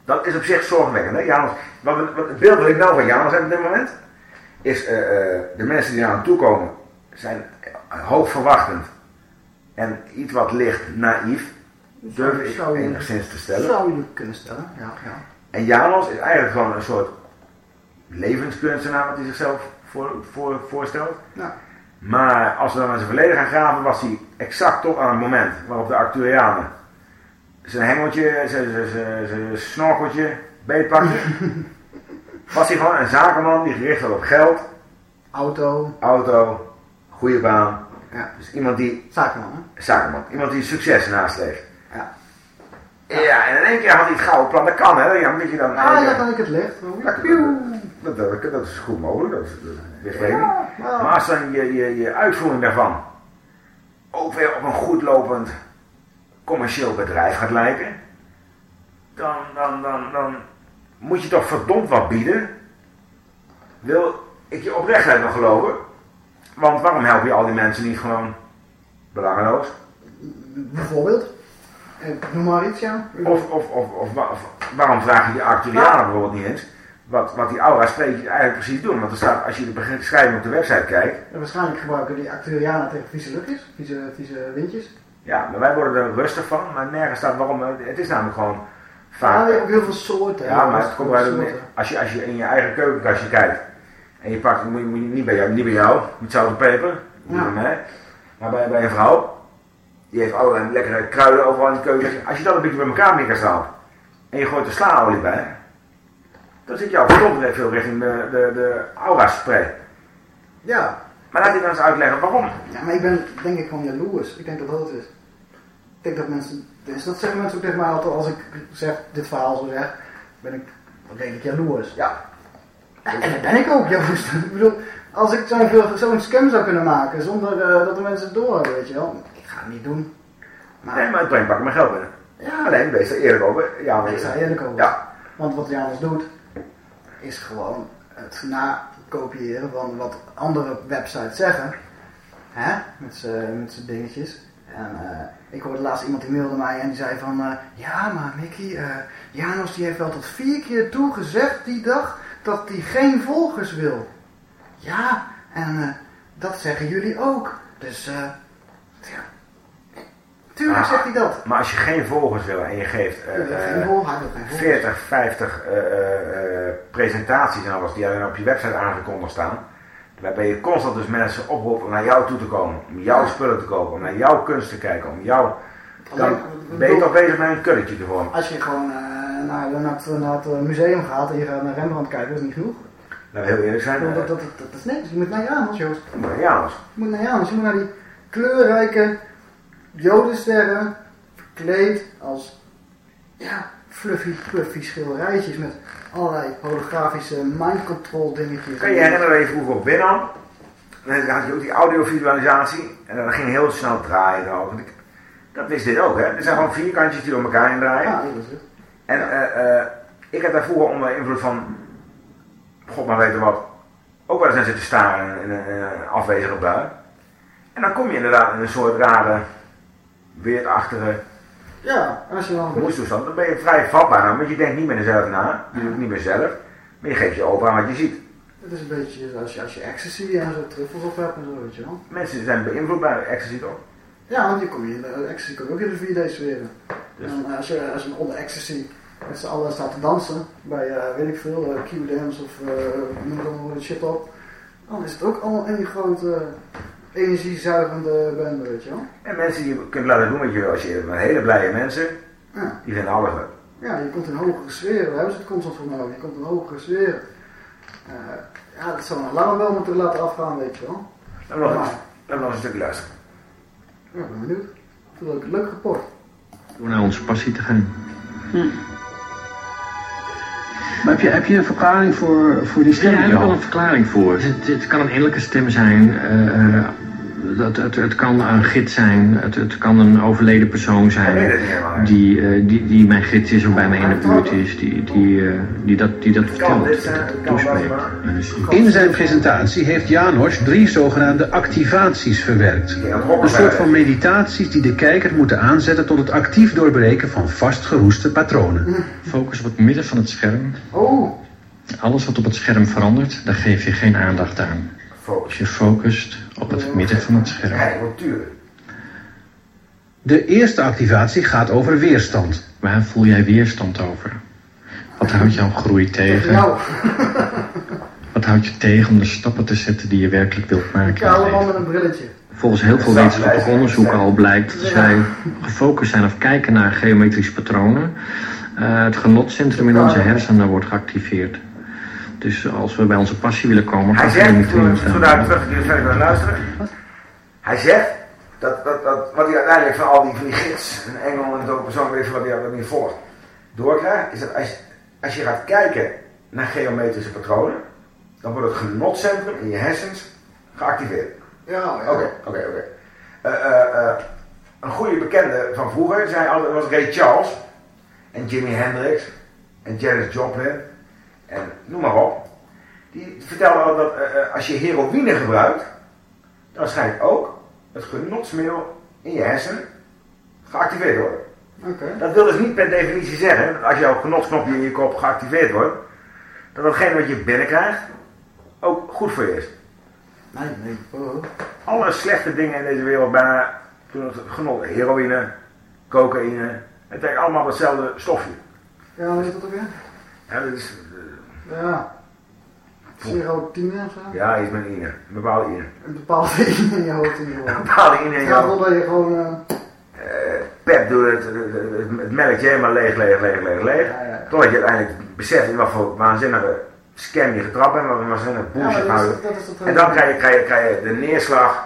Dat is op zich zorgwekkend. Hè? Janus, wat, wat, het beeld dat ik nou van Janus heb op dit moment, is eh, eh, de mensen die naar hem toe komen, zijn hoog verwachtend en iets wat licht naïef, durf ik Zou je- enigszins te stellen. Zou je kunnen stellen, ja. ja. En Janos is eigenlijk gewoon een soort levenskunstenaar wat hij zichzelf voor, voor, voorstelt. Ja. Maar als we dan naar zijn verleden gaan graven, was hij exact toch aan het moment waarop de Arcturianen zijn hengeltje, zijn, zijn, zijn, zijn snorkeltje beetpakte. was hij gewoon een zakenman die gericht was op geld, Auto, auto, goede baan. ja. Dus iemand die, Zakenman, hè? zakenman, iemand die succes nastreeft. Ja. Ja, en in één keer had hij het gouden plan. Dat kan hè, ja, dat je dan... Ah, ja, dan ik het licht. Ja, dat, dat, dat is goed mogelijk, dat, dat weet ik niet. Ja, Maar als dan je, je, je uitvoering daarvan ook weer op een goed lopend commercieel bedrijf gaat lijken, dan, dan, dan, dan moet je toch verdomd wat bieden. Wil ik je oprechtheid nog geloven? Want waarom help je al die mensen niet gewoon belangeloos? Bijvoorbeeld. Eh, Noem maar iets, ja. Of, of, of, of, wa- of waarom vraag je die Arcturianen bijvoorbeeld niet eens? Wat, wat die aura spreekjes eigenlijk precies doen. Want er staat, als je de beschrijving op de website kijkt, En waarschijnlijk gebruiken die Acturianen tegen vieze luchtjes, vieze, vieze windjes. Ja, maar wij worden er rustig van, maar nergens staat waarom. Het is namelijk gewoon Ja, vaak. je hebt ook heel veel soorten. Ja, maar het komt uit als je, als je in je eigen keukenkastje kijkt en je pakt, moet je, moet niet, bij jou, niet bij jou, met zout en peper, Ja. bij mij, maar bij, bij een vrouw, die heeft allerlei lekkere kruiden overal in het keukenkastje. Als je dat een beetje bij elkaar mixen haalt en je gooit er slaolie bij, dan zit je al verdomd veel richting de, de, de aura spray. Ja. Maar laat die dan eens uitleggen waarom. ja, maar ik ben denk ik gewoon jaloers. Ik denk dat dat het is. Ik denk dat mensen, dus dat zeggen mensen ook tegen mij altijd als ik zeg, dit verhaal zo zeg, ben ik redelijk jaloers. Ja. En, en dat ben ik ook jaloers. ik bedoel, als ik zo'n zo'n scam zou kunnen maken zonder eh, dat de mensen het door hebben, weet je wel. Ik ga het niet doen. Maar Nee, maar het brengt pakken mijn geld binnen. ja, Alleen, wees er eerlijk over. Ja, ik sta eerlijk over. Ja, Want wat Janus doet, is gewoon het nakopiëren van wat andere websites zeggen. Hè? Met z'n dingetjes. En eh, ik hoorde laatst iemand die mailde mij en die zei van... eh, ja, maar Mickey, eh Janus die heeft wel tot vier keer toe gezegd die dag dat hij geen volgers wil. Ja, en dat zeggen jullie ook. Dus, ja, Tuurlijk Ah. zegt hij dat. Maar als je geen volgers wil en je geeft eh, eh, vol, volgers. 40, 50 eh, eh, eh, presentaties en alles die alleen op je website aangekondigd staan. Waarbij je constant dus mensen oproept om naar jou toe te komen. Om jouw spullen te kopen. Om naar jouw kunst te kijken. Om jou... Dan ben je toch bezig met een kulletje te vormen. Als je gewoon eh, naar, naar, het, naar het eh, museum gaat en je gaat naar Rembrandt kijken, dat is niet genoeg. We heel eerlijk zijn. Dat, dat, eh, dat, dat, dat is niks. Je moet naar Janus, Joost. Ja, anders. Je moet naar Janus. Je moet naar die kleurrijke jodensterren, verkleed als ja, fluffy, fluffy schilderijtjes met allerlei holografische mind control dingetjes. Kan je herinneren dat je vroeger op Winamp, dan had je ook die audiovisualisatie en dan ging heel snel draaien. en ook. Dat is dit ook, hè? Er zijn gewoon vierkantjes die door elkaar heen draaien. Ja, dat is het. En eh, eh, ik heb daar vroeger onder invloed van, god maar weten wat, ook wel eens aan zitten staren in, een- in een afwezige bui. En dan kom je inderdaad in een soort rare, weerachtige Ja, als je dan... gemoedstoestand. Dan ben je vrij vatbaar aan, want je denkt niet meer zelf na, je doet het niet meer zelf, maar je geeft je open aan wat je ziet. Het is een beetje als je, als je ecstasy en zo truffels op hebt en zo, weet je wel. Mensen zijn beïnvloedbaar, ecstasy toch? Ja, want je kom je in de ecstasy kom je ook in de 4D-sferen. Dus- En eh, als je, als je onder ecstasy met z'n allen staat te dansen, bij, eh, weet ik veel, eh, Q-dance of uh, noem dan shit op, dan is het ook allemaal één grote energiezuigende bende, weet je wel. En mensen die je kunt laten doen wat je als je met hele blije mensen, Ja. die vinden alles leuk. Ja, je komt in hogere sferen, daar hebben ze het constant voor nodig. Je komt in hogere sferen. Eh, ja, dat zou een alarmbel moeten laten afgaan, weet je wel. Laten we nog, Maar, eens- laten we nog eens een stukje luisteren. ja, ben benieuwd. Ik vind het ook een leuk rapport. Door naar onze passie te gaan. Maar heb je, heb je een verklaring voor, voor die Ja, stem? heb ik wel Jan? een verklaring voor. Het, het kan een innerlijke stem zijn. eh, eh, dat, het, het kan een gids zijn. Het, het kan een overleden persoon zijn. Die, eh, die, die mijn gids is of bij mij in de buurt is. Die, die, eh, die, dat, die dat vertelt. zijn, dat kan toespreekt. wat In zijn presentatie heeft Janos drie zogenaamde activaties verwerkt. Een soort van meditaties die de kijker moeten aanzetten tot het actief doorbreken van vastgeroeste patronen. Focus op het midden van het scherm. Oh, Alles wat op het scherm verandert, daar geef je geen aandacht aan. Je focust op het midden van het scherm. De eerste activatie gaat over weerstand. Waar voel jij weerstand over? Wat houdt jouw groei tegen? nou, Wat houdt je tegen om de stappen te zetten die je werkelijk wilt maken? man leven? met een brilletje. Volgens heel veel wetenschappelijk onderzoeken al blijkt dat als wij gefocust zijn of kijken naar geometrische patronen, eh, het genotcentrum in onze hersenen wordt geactiveerd. Dus als we bij onze passie willen komen, Hij gaan zegt, toen daar terug verder gaan luisteren. Hij zegt dat, dat, dat wat hij uiteindelijk van al die, van die gids, een engel en zo'n persoon, weet wat hij wat hij volgt, doorkrijgt, is dat als, als je gaat kijken naar geometrische patronen, dan wordt het genotcentrum in je hersens geactiveerd. Ja, ja. Oké, oké, oké. Eh, eh, eh, Een goede bekende van vroeger zei altijd, was Ray Charles en Jimi Hendrix en Janis Joplin en noem maar op. Die vertelde altijd dat eh, eh, als je heroïne gebruikt, dan schijnt ook het genotsmiddel in je hersenen geactiveerd worden. Oké. Dat wil dus niet per definitie zeggen dat als jouw genotsknopje in je kop geactiveerd wordt, dat datgene wat je binnenkrijgt ook goed voor je is. Nee, nee. Oh, oh. Alle slechte dingen in deze wereld bijna genot, heroïne, cocaïne, het werkt allemaal op hetzelfde stofje. Ja, hoe zit dat ook weer? Ja, dat is, Ja. Serotine of zo? ja, iets met ine, een bepaalde ine. Een bepaalde in in je hoofd in Een bepaalde ine in Het gaat wel jou. dat je gewoon... eh, Eh, Pep doet het, het, melkje helemaal leeg, leeg, leeg, leeg, leeg. Ja, ja. Totdat je uiteindelijk beseft in wat voor waanzinnige scam je getrapt bent, wat voor waanzinnige ja, bullshit maar dat is, dat is het En dan krijg je, krijg, je, krijg je de neerslag.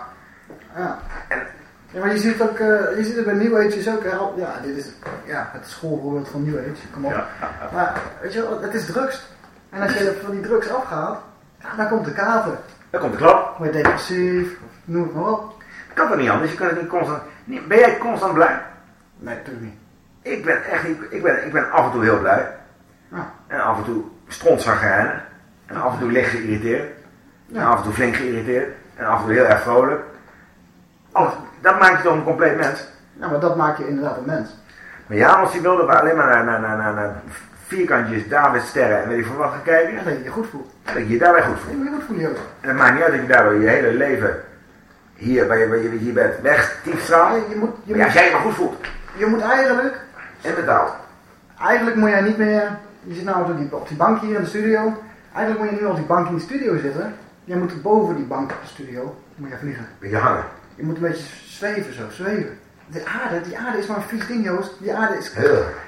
Ja. En- ja, maar je ziet, ook, eh, je ziet het bij New ook, hè, ja, dit is ja, het schoolvoorbeeld van New Age, kom op. Ja. Maar weet je wel, het is drugs. En als je van die drugs afgaat, ja, dan komt de kater. Dan komt de klap. Word je depressief, of noem het maar op. Dat kan toch niet anders? Je kunt het niet constant... Ben jij constant blij? Nee, natuurlijk niet. Ik ben echt ik, ik, ben, ik ben af en toe heel blij. Ja. En af en toe strontzagrijnig. En af en toe licht geïrriteerd. En af en toe flink geïrriteerd. En af en toe heel erg vrolijk. Alles, dat maakt je toch een compleet mens. Ja, maar dat maakt je inderdaad een mens. Maar Janos die wilde alleen maar naar, naar, naar, naar, vierkantjes, David sterren en weet ik veel wat gaan kijken. Dat je je goed voelt. En dat je je daarbij goed Je voelt. moet je goed voelen, Joost. En het maakt niet uit dat je daardoor je hele leven hier, waar je, waar je hier bent, weg, diefstal. Ja, je moet, je, Maar ja, moet, als jij je maar goed voelt je moet eigenlijk, en betaalt. eigenlijk moet jij niet meer, je zit nou op die, op die bank hier in de studio. Eigenlijk moet je meer op die bank in de studio zitten. Jij moet boven die bank op de studio, moet je vliegen. Beetje hangen. Je moet een beetje zweven zo, zweven. De aarde, die aarde is maar een vies ding Joost. Die aarde is,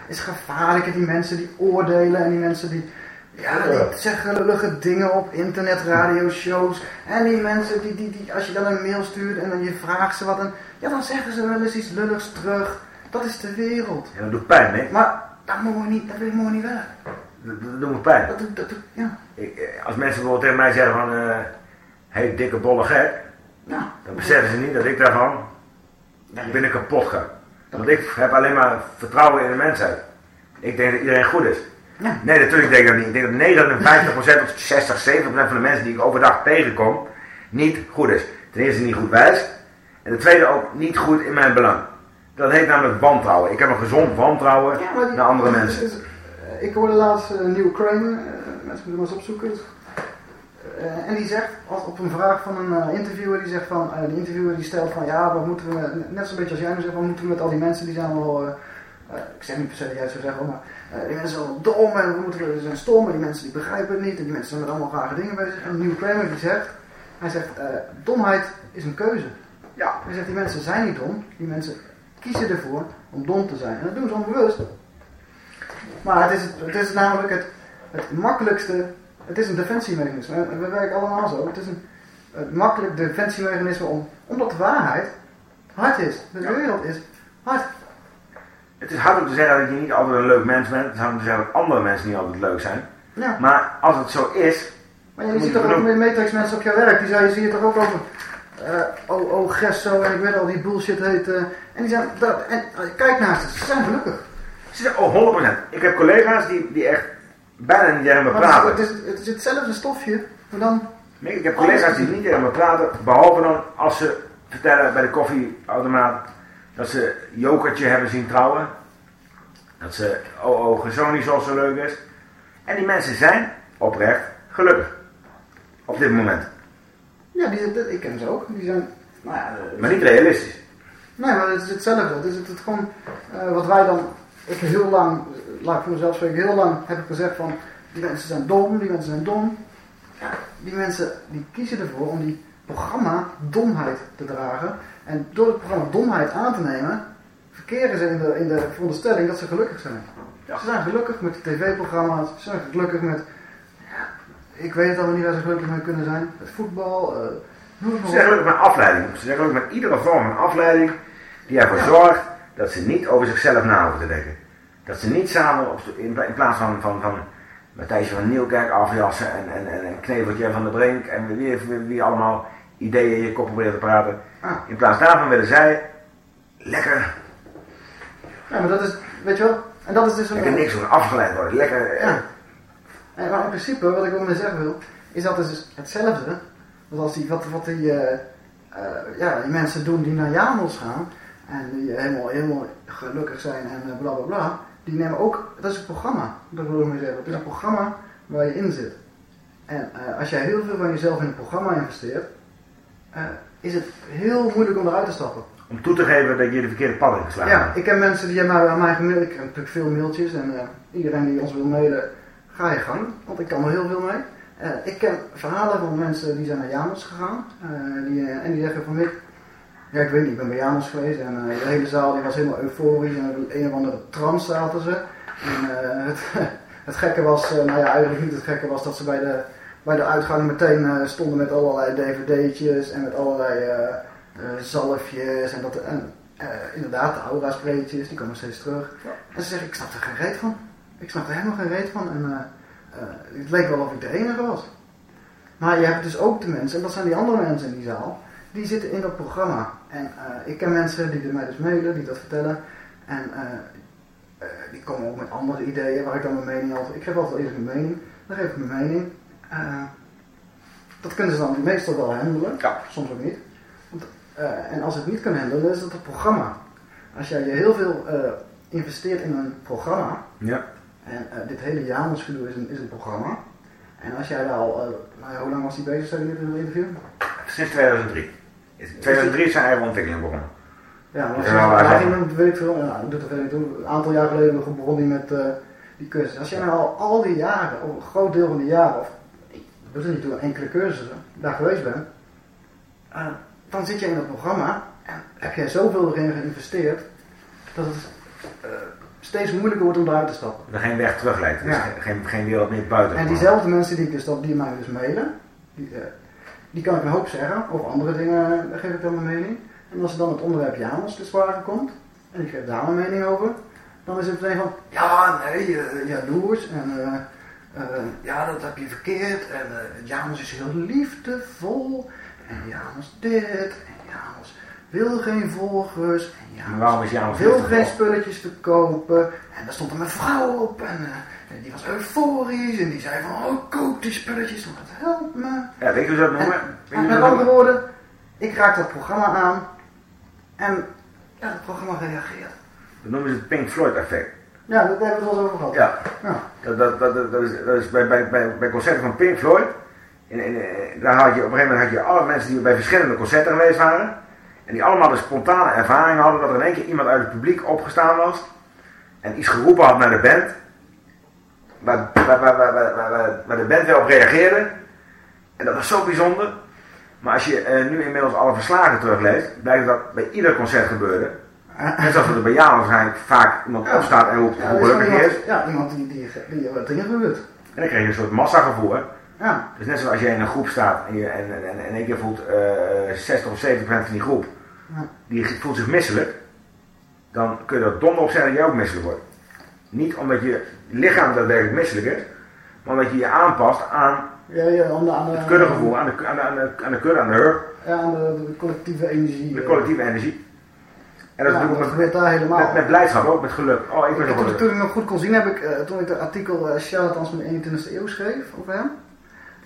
is gevaarlijk. En die mensen die oordelen en die mensen die, ja, Ja. die zeggen lullige dingen op internet, radioshows. En die mensen die, die, die, als je dan een mail stuurt en dan je vraagt ze wat, en, ja, dan zeggen ze wel eens iets lulligs terug. Dat is de wereld. Ja, dat doet pijn, hè? Maar dat mogen we niet, dat willen we niet willen. Dat, dat doet me pijn. Dat, dat, ja. Ik, eh, als mensen bijvoorbeeld tegen mij zeggen van, eh hey, dikke bolle gek, Ja. dan beseffen ze niet dat ik daarvan binnen kapot ga. Want ik heb alleen maar vertrouwen in de mensheid. Ik denk dat iedereen goed is. Ja. Nee, natuurlijk denk ik dat niet. Ik denk dat 59% of 60, 70% van de mensen die ik overdag tegenkom, niet goed is. Ten eerste niet goed wijs. En ten tweede ook niet goed in mijn belang. Dat heet namelijk wantrouwen. Ik heb een gezond wantrouwen Ja, maar die- naar andere mensen. is- eh, ik hoorde laatst een nieuwe Kramer, eh, mensen moeten maar eens opzoeken. Eh, en die zegt, als op een vraag van een eh, interviewer, die zegt van, eh, die interviewer die stelt van, ja, wat moeten we, net zo'n beetje als jij nu zegt, wat moeten we met al die mensen, die zijn wel, eh, eh, ik zeg niet per se dat jij het zou zeggen, maar eh, die mensen zijn wel dom en we moeten, ze zijn stom en die mensen die begrijpen het niet en die mensen zijn met allemaal rare dingen bezig. En een nieuwe Kramer die zegt, hij zegt, eh, domheid is een keuze. Ja. Hij zegt, die mensen zijn niet dom, die mensen kiezen ervoor om dom te zijn. En dat doen ze onbewust. Maar het is, het, het is namelijk het, het makkelijkste, het is een defensiemechanisme. En we werken allemaal zo. Het is een, makkelijk defensiemechanisme om, omdat de waarheid hard is. De Ja. wereld is hard. Het is hard om te zeggen dat je niet altijd een leuk mens bent. Het is hard om te zeggen dat andere mensen niet altijd leuk zijn. Ja. Maar als het zo is, Maar je Moet ziet je toch ook met Matrix mensen op jouw werk, die zei, je toch ook over, eh oh, oh, Gesso en ik weet al die bullshit heet. eh, en die zijn, dat, en eh, kijk naar ze, ze zijn gelukkig. ze zeggen, oh 100%. Ik heb collega's die, die echt bijna niet tegen me praten. het, is, het, is, het is hetzelfde stofje, maar dan, Nee, ik heb collega's die niet tegen me praten, behalve dan als ze vertellen bij de koffieautomaat dat ze Jokertje hebben zien trouwen. Dat ze, oh oh, zoals zo leuk is. En die mensen zijn oprecht gelukkig. Op dit moment. ja, die, ik ken ze ook, die zijn, nou ja, eh, Maar niet realistisch. Nee, maar het is hetzelfde. Het is het, het gewoon eh, wat wij dan, ik heel lang, laat ik voor mezelf spreken, heel lang heb ik gezegd van, die mensen zijn dom, die mensen zijn dom. Ja, die mensen die kiezen ervoor om die programma domheid te dragen. En door het programma domheid aan te nemen, verkeren ze in de, in de veronderstelling dat ze gelukkig zijn. Ze zijn gelukkig met de tv-programma's, ze zijn gelukkig met, ja, ik weet het allemaal niet waar ze gelukkig mee kunnen zijn. Met voetbal, het Ze zijn gelukkig met afleiding. Ze zijn gelukkig met iedere vorm van afleiding die ervoor Ja. zorgt dat ze niet over zichzelf na hoeven te denken. Dat ze niet samen, op, in, in plaats van, van, van Matthijsje van Nieuwkerk afjassen en, en, en, en Kneveltje van de Brink en wie, wie, wie allemaal ideeën in je kop proberen te praten. Ah. In plaats daarvan willen zij lekker, Ja, maar dat is, weet je wel, en dat is dus een... lekker niks doen, afgeleid worden. Lekker, eh, Ja. Maar in principe, wat ik ook maar zeggen wil, is dat is dus hetzelfde. Want als die, wat, wat die, eh, eh, ja, die mensen doen die naar Janos gaan en die helemaal, helemaal gelukkig zijn en eh, bla bla bla, die nemen ook, dat is een programma, dat wil ik maar zeggen. Het is een programma waar je in zit. En eh, als jij heel veel van jezelf in een programma investeert, eh, is het heel moeilijk om eruit te stappen. om toe te geven dat je de verkeerde pad ingeslagen Ja, hebt. ik heb mensen die hebben mij, aan mij gemaild. Ik heb natuurlijk veel mailtjes en eh, iedereen die ons wil mailen, ga je gang. Want ik kan er heel veel mee. Ik ken verhalen van mensen die zijn naar Janus gegaan. die, en die zeggen van Mick, ja ik weet niet, ik ben bij Janus geweest en eh, de hele zaal die was helemaal euforisch. En een of andere trance zaten ze. En eh, het, het gekke was, eh, nou ja eigenlijk niet het gekke was dat ze bij de, bij de uitgang meteen stonden met allerlei dvd'tjes en met allerlei... zalfjes en, dat, en inderdaad de aura spreetjes, die komen steeds terug. En ze zeggen, ik snap er geen reet van. Ik snap er helemaal geen reet van. En het leek wel of ik de enige was. Maar je hebt dus ook de mensen, en dat zijn die andere mensen in die zaal, die zitten in dat programma. En eh, ik ken mensen die mij dus mailen, die dat vertellen. En eh, eh, die komen ook met andere ideeën waar ik dan mijn mening over. Ik geef altijd eerst mijn mening, dan geef ik mijn mening. Dat kunnen ze dan meestal wel handelen, Ja. soms ook niet. Want, en als het niet kan handelen, is dat het programma. Als jij je heel veel investeert in een programma, Ja. en dit hele Janus gedoe is een, is een programma. En als jij daar al, nou ja, hoe lang was die bezig, zei in het interview? Sinds 2003. In 2003 is zijn eigen ontwikkeling begonnen. Ja, maar Ja, hij ging, weet ik veel, ja, doet er ik veel, een aantal jaar geleden begon hij met eh, die cursus. Als je nou al, al die jaren, of een groot deel van die jaren, of ik doe het niet toe, enkele cursussen, daar geweest bent, eh, dan zit je in dat programma en heb jij zoveel erin geïnvesteerd, dat het eh, steeds moeilijker wordt om eruit te stappen. Er geen weg terug lijkt. Is Ja. geen, geen, geen wereld meer buiten. En diezelfde mensen die, ik dus, dat, die mij dus mailen, die, die kan ik een hoop zeggen, over andere dingen daar geef ik dan mijn mening. En als er dan het onderwerp Janus te sprake komt, en ik geef daar mijn mening over, dan is het meteen van, ja, nee, eh, jaloers, en eh, eh, ja, dat heb je verkeerd, en eh, Janus is heel liefdevol, en Janus dit, en Janus wil geen volgers, en is Janus wil geen spulletjes verkopen, en daar stond er mijn vrouw op, en eh, die was euforisch, en die zei van, oh, koop die spulletjes, want het helpt me. Ja, weet je hoe ze dat noemen? En, en met dat andere woorden, ik raak dat programma aan en ja, het programma reageert. Dat noemen ze het Pink Floyd effect. Ja, daar hebben we het wel eens over gehad. Ja. Ja. Dat, dat, dat, dat, dat is, dat is bij, bij, bij, bij concerten van Pink Floyd. In, in, in- daar had je, op een gegeven moment had je alle mensen die bij verschillende concerten geweest waren. En die allemaal de spontane ervaring hadden dat er in één keer iemand uit het publiek opgestaan was. En iets geroepen had naar de band. Waar, waar, waar, waar, waar, waar- waar- waar de band weer op reageerde. En dat was zo bijzonder. Maar als je eh, nu inmiddels alle verslagen terugleest, blijkt dat bij ieder concert gebeurde. Net zoals er bij jou waarschijnlijk vaak iemand Ja. opstaat en roept Ja, hoe gelukkig wel hij is. ja, iemand die, die, die wat dingen gebeurt. En dan krijg je een soort massagevoel. Hè? Ja. Dus net zoals als je in een groep staat en, je, en, en, en één keer voelt eh 60 of 70 procent van die groep, Ja. die voelt zich misselijk, dan kun je er donder op zeggen dat je ook misselijk wordt. Niet omdat je lichaam daadwerkelijk misselijk is, maar omdat je je aanpast aan Ja, ja, aan de, aan de, het kuddegevoel, aan de, aan de, aan de, aan de kudde, aan de hurk, Ja, aan de, de collectieve energie. de collectieve energie. En dat Ja, dat gebeurt met, daar helemaal. met, met blijdschap ook, met geluk. Oh, ik ben Toen, toen ik nog goed kon zien, heb ik, eh, toen ik het artikel uh, Charlatans van de 21e eeuw schreef over hem,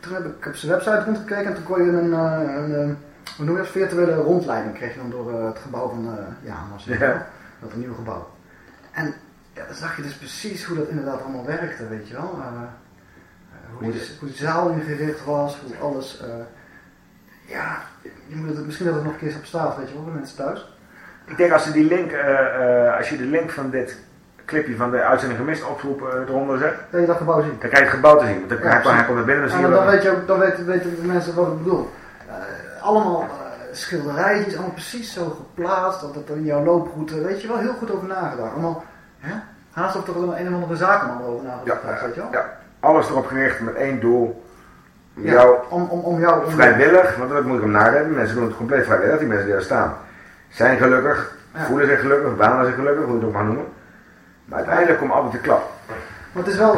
toen heb ik, ik heb zijn website rondgekeken en toen kon je een, eh, een, hoe noem je dat, virtuele rondleiding kreeg je dan door het gebouw van uh, Janus. Ja. Dat een nieuw gebouw. En ja, dan zag je dus precies hoe dat inderdaad allemaal werkte, weet je wel. Eh, eh, hoe, die, hoe de zaal ingericht was, hoe alles. eh, ja, je moet het, misschien dat het nog een keer op staat, weet je wel, voor de mensen thuis. Ik denk als, ze die link, als je de link van dit clipje van de uitzending gemist oproep eronder zet, Dat je dat gebouw ziet. dan krijg je het gebouw te zien. Want dan, Ja, hij, komt naar binnen en dan zie je dan weet je ook, dan weten, weten de mensen wat ik bedoel. Allemaal schilderijtjes, allemaal precies zo geplaatst, dat het in jouw looproute, weet je wel, heel goed over nagedacht. Allemaal, hè? Haast of er een, een of andere zakenman over nagedacht Ja, weet je wel. ja, alles erop gericht met één doel. Om Ja, jou om, om, om jou... om- vrijwillig, want dat moet ik hem nadenken. Mensen doen het compleet vrijwillig, die mensen die daar staan. Zijn gelukkig, Ja. voelen zich gelukkig, banen zich gelukkig, hoe je het ook maar noemen. Maar uiteindelijk komt altijd de klap. Maar het is wel,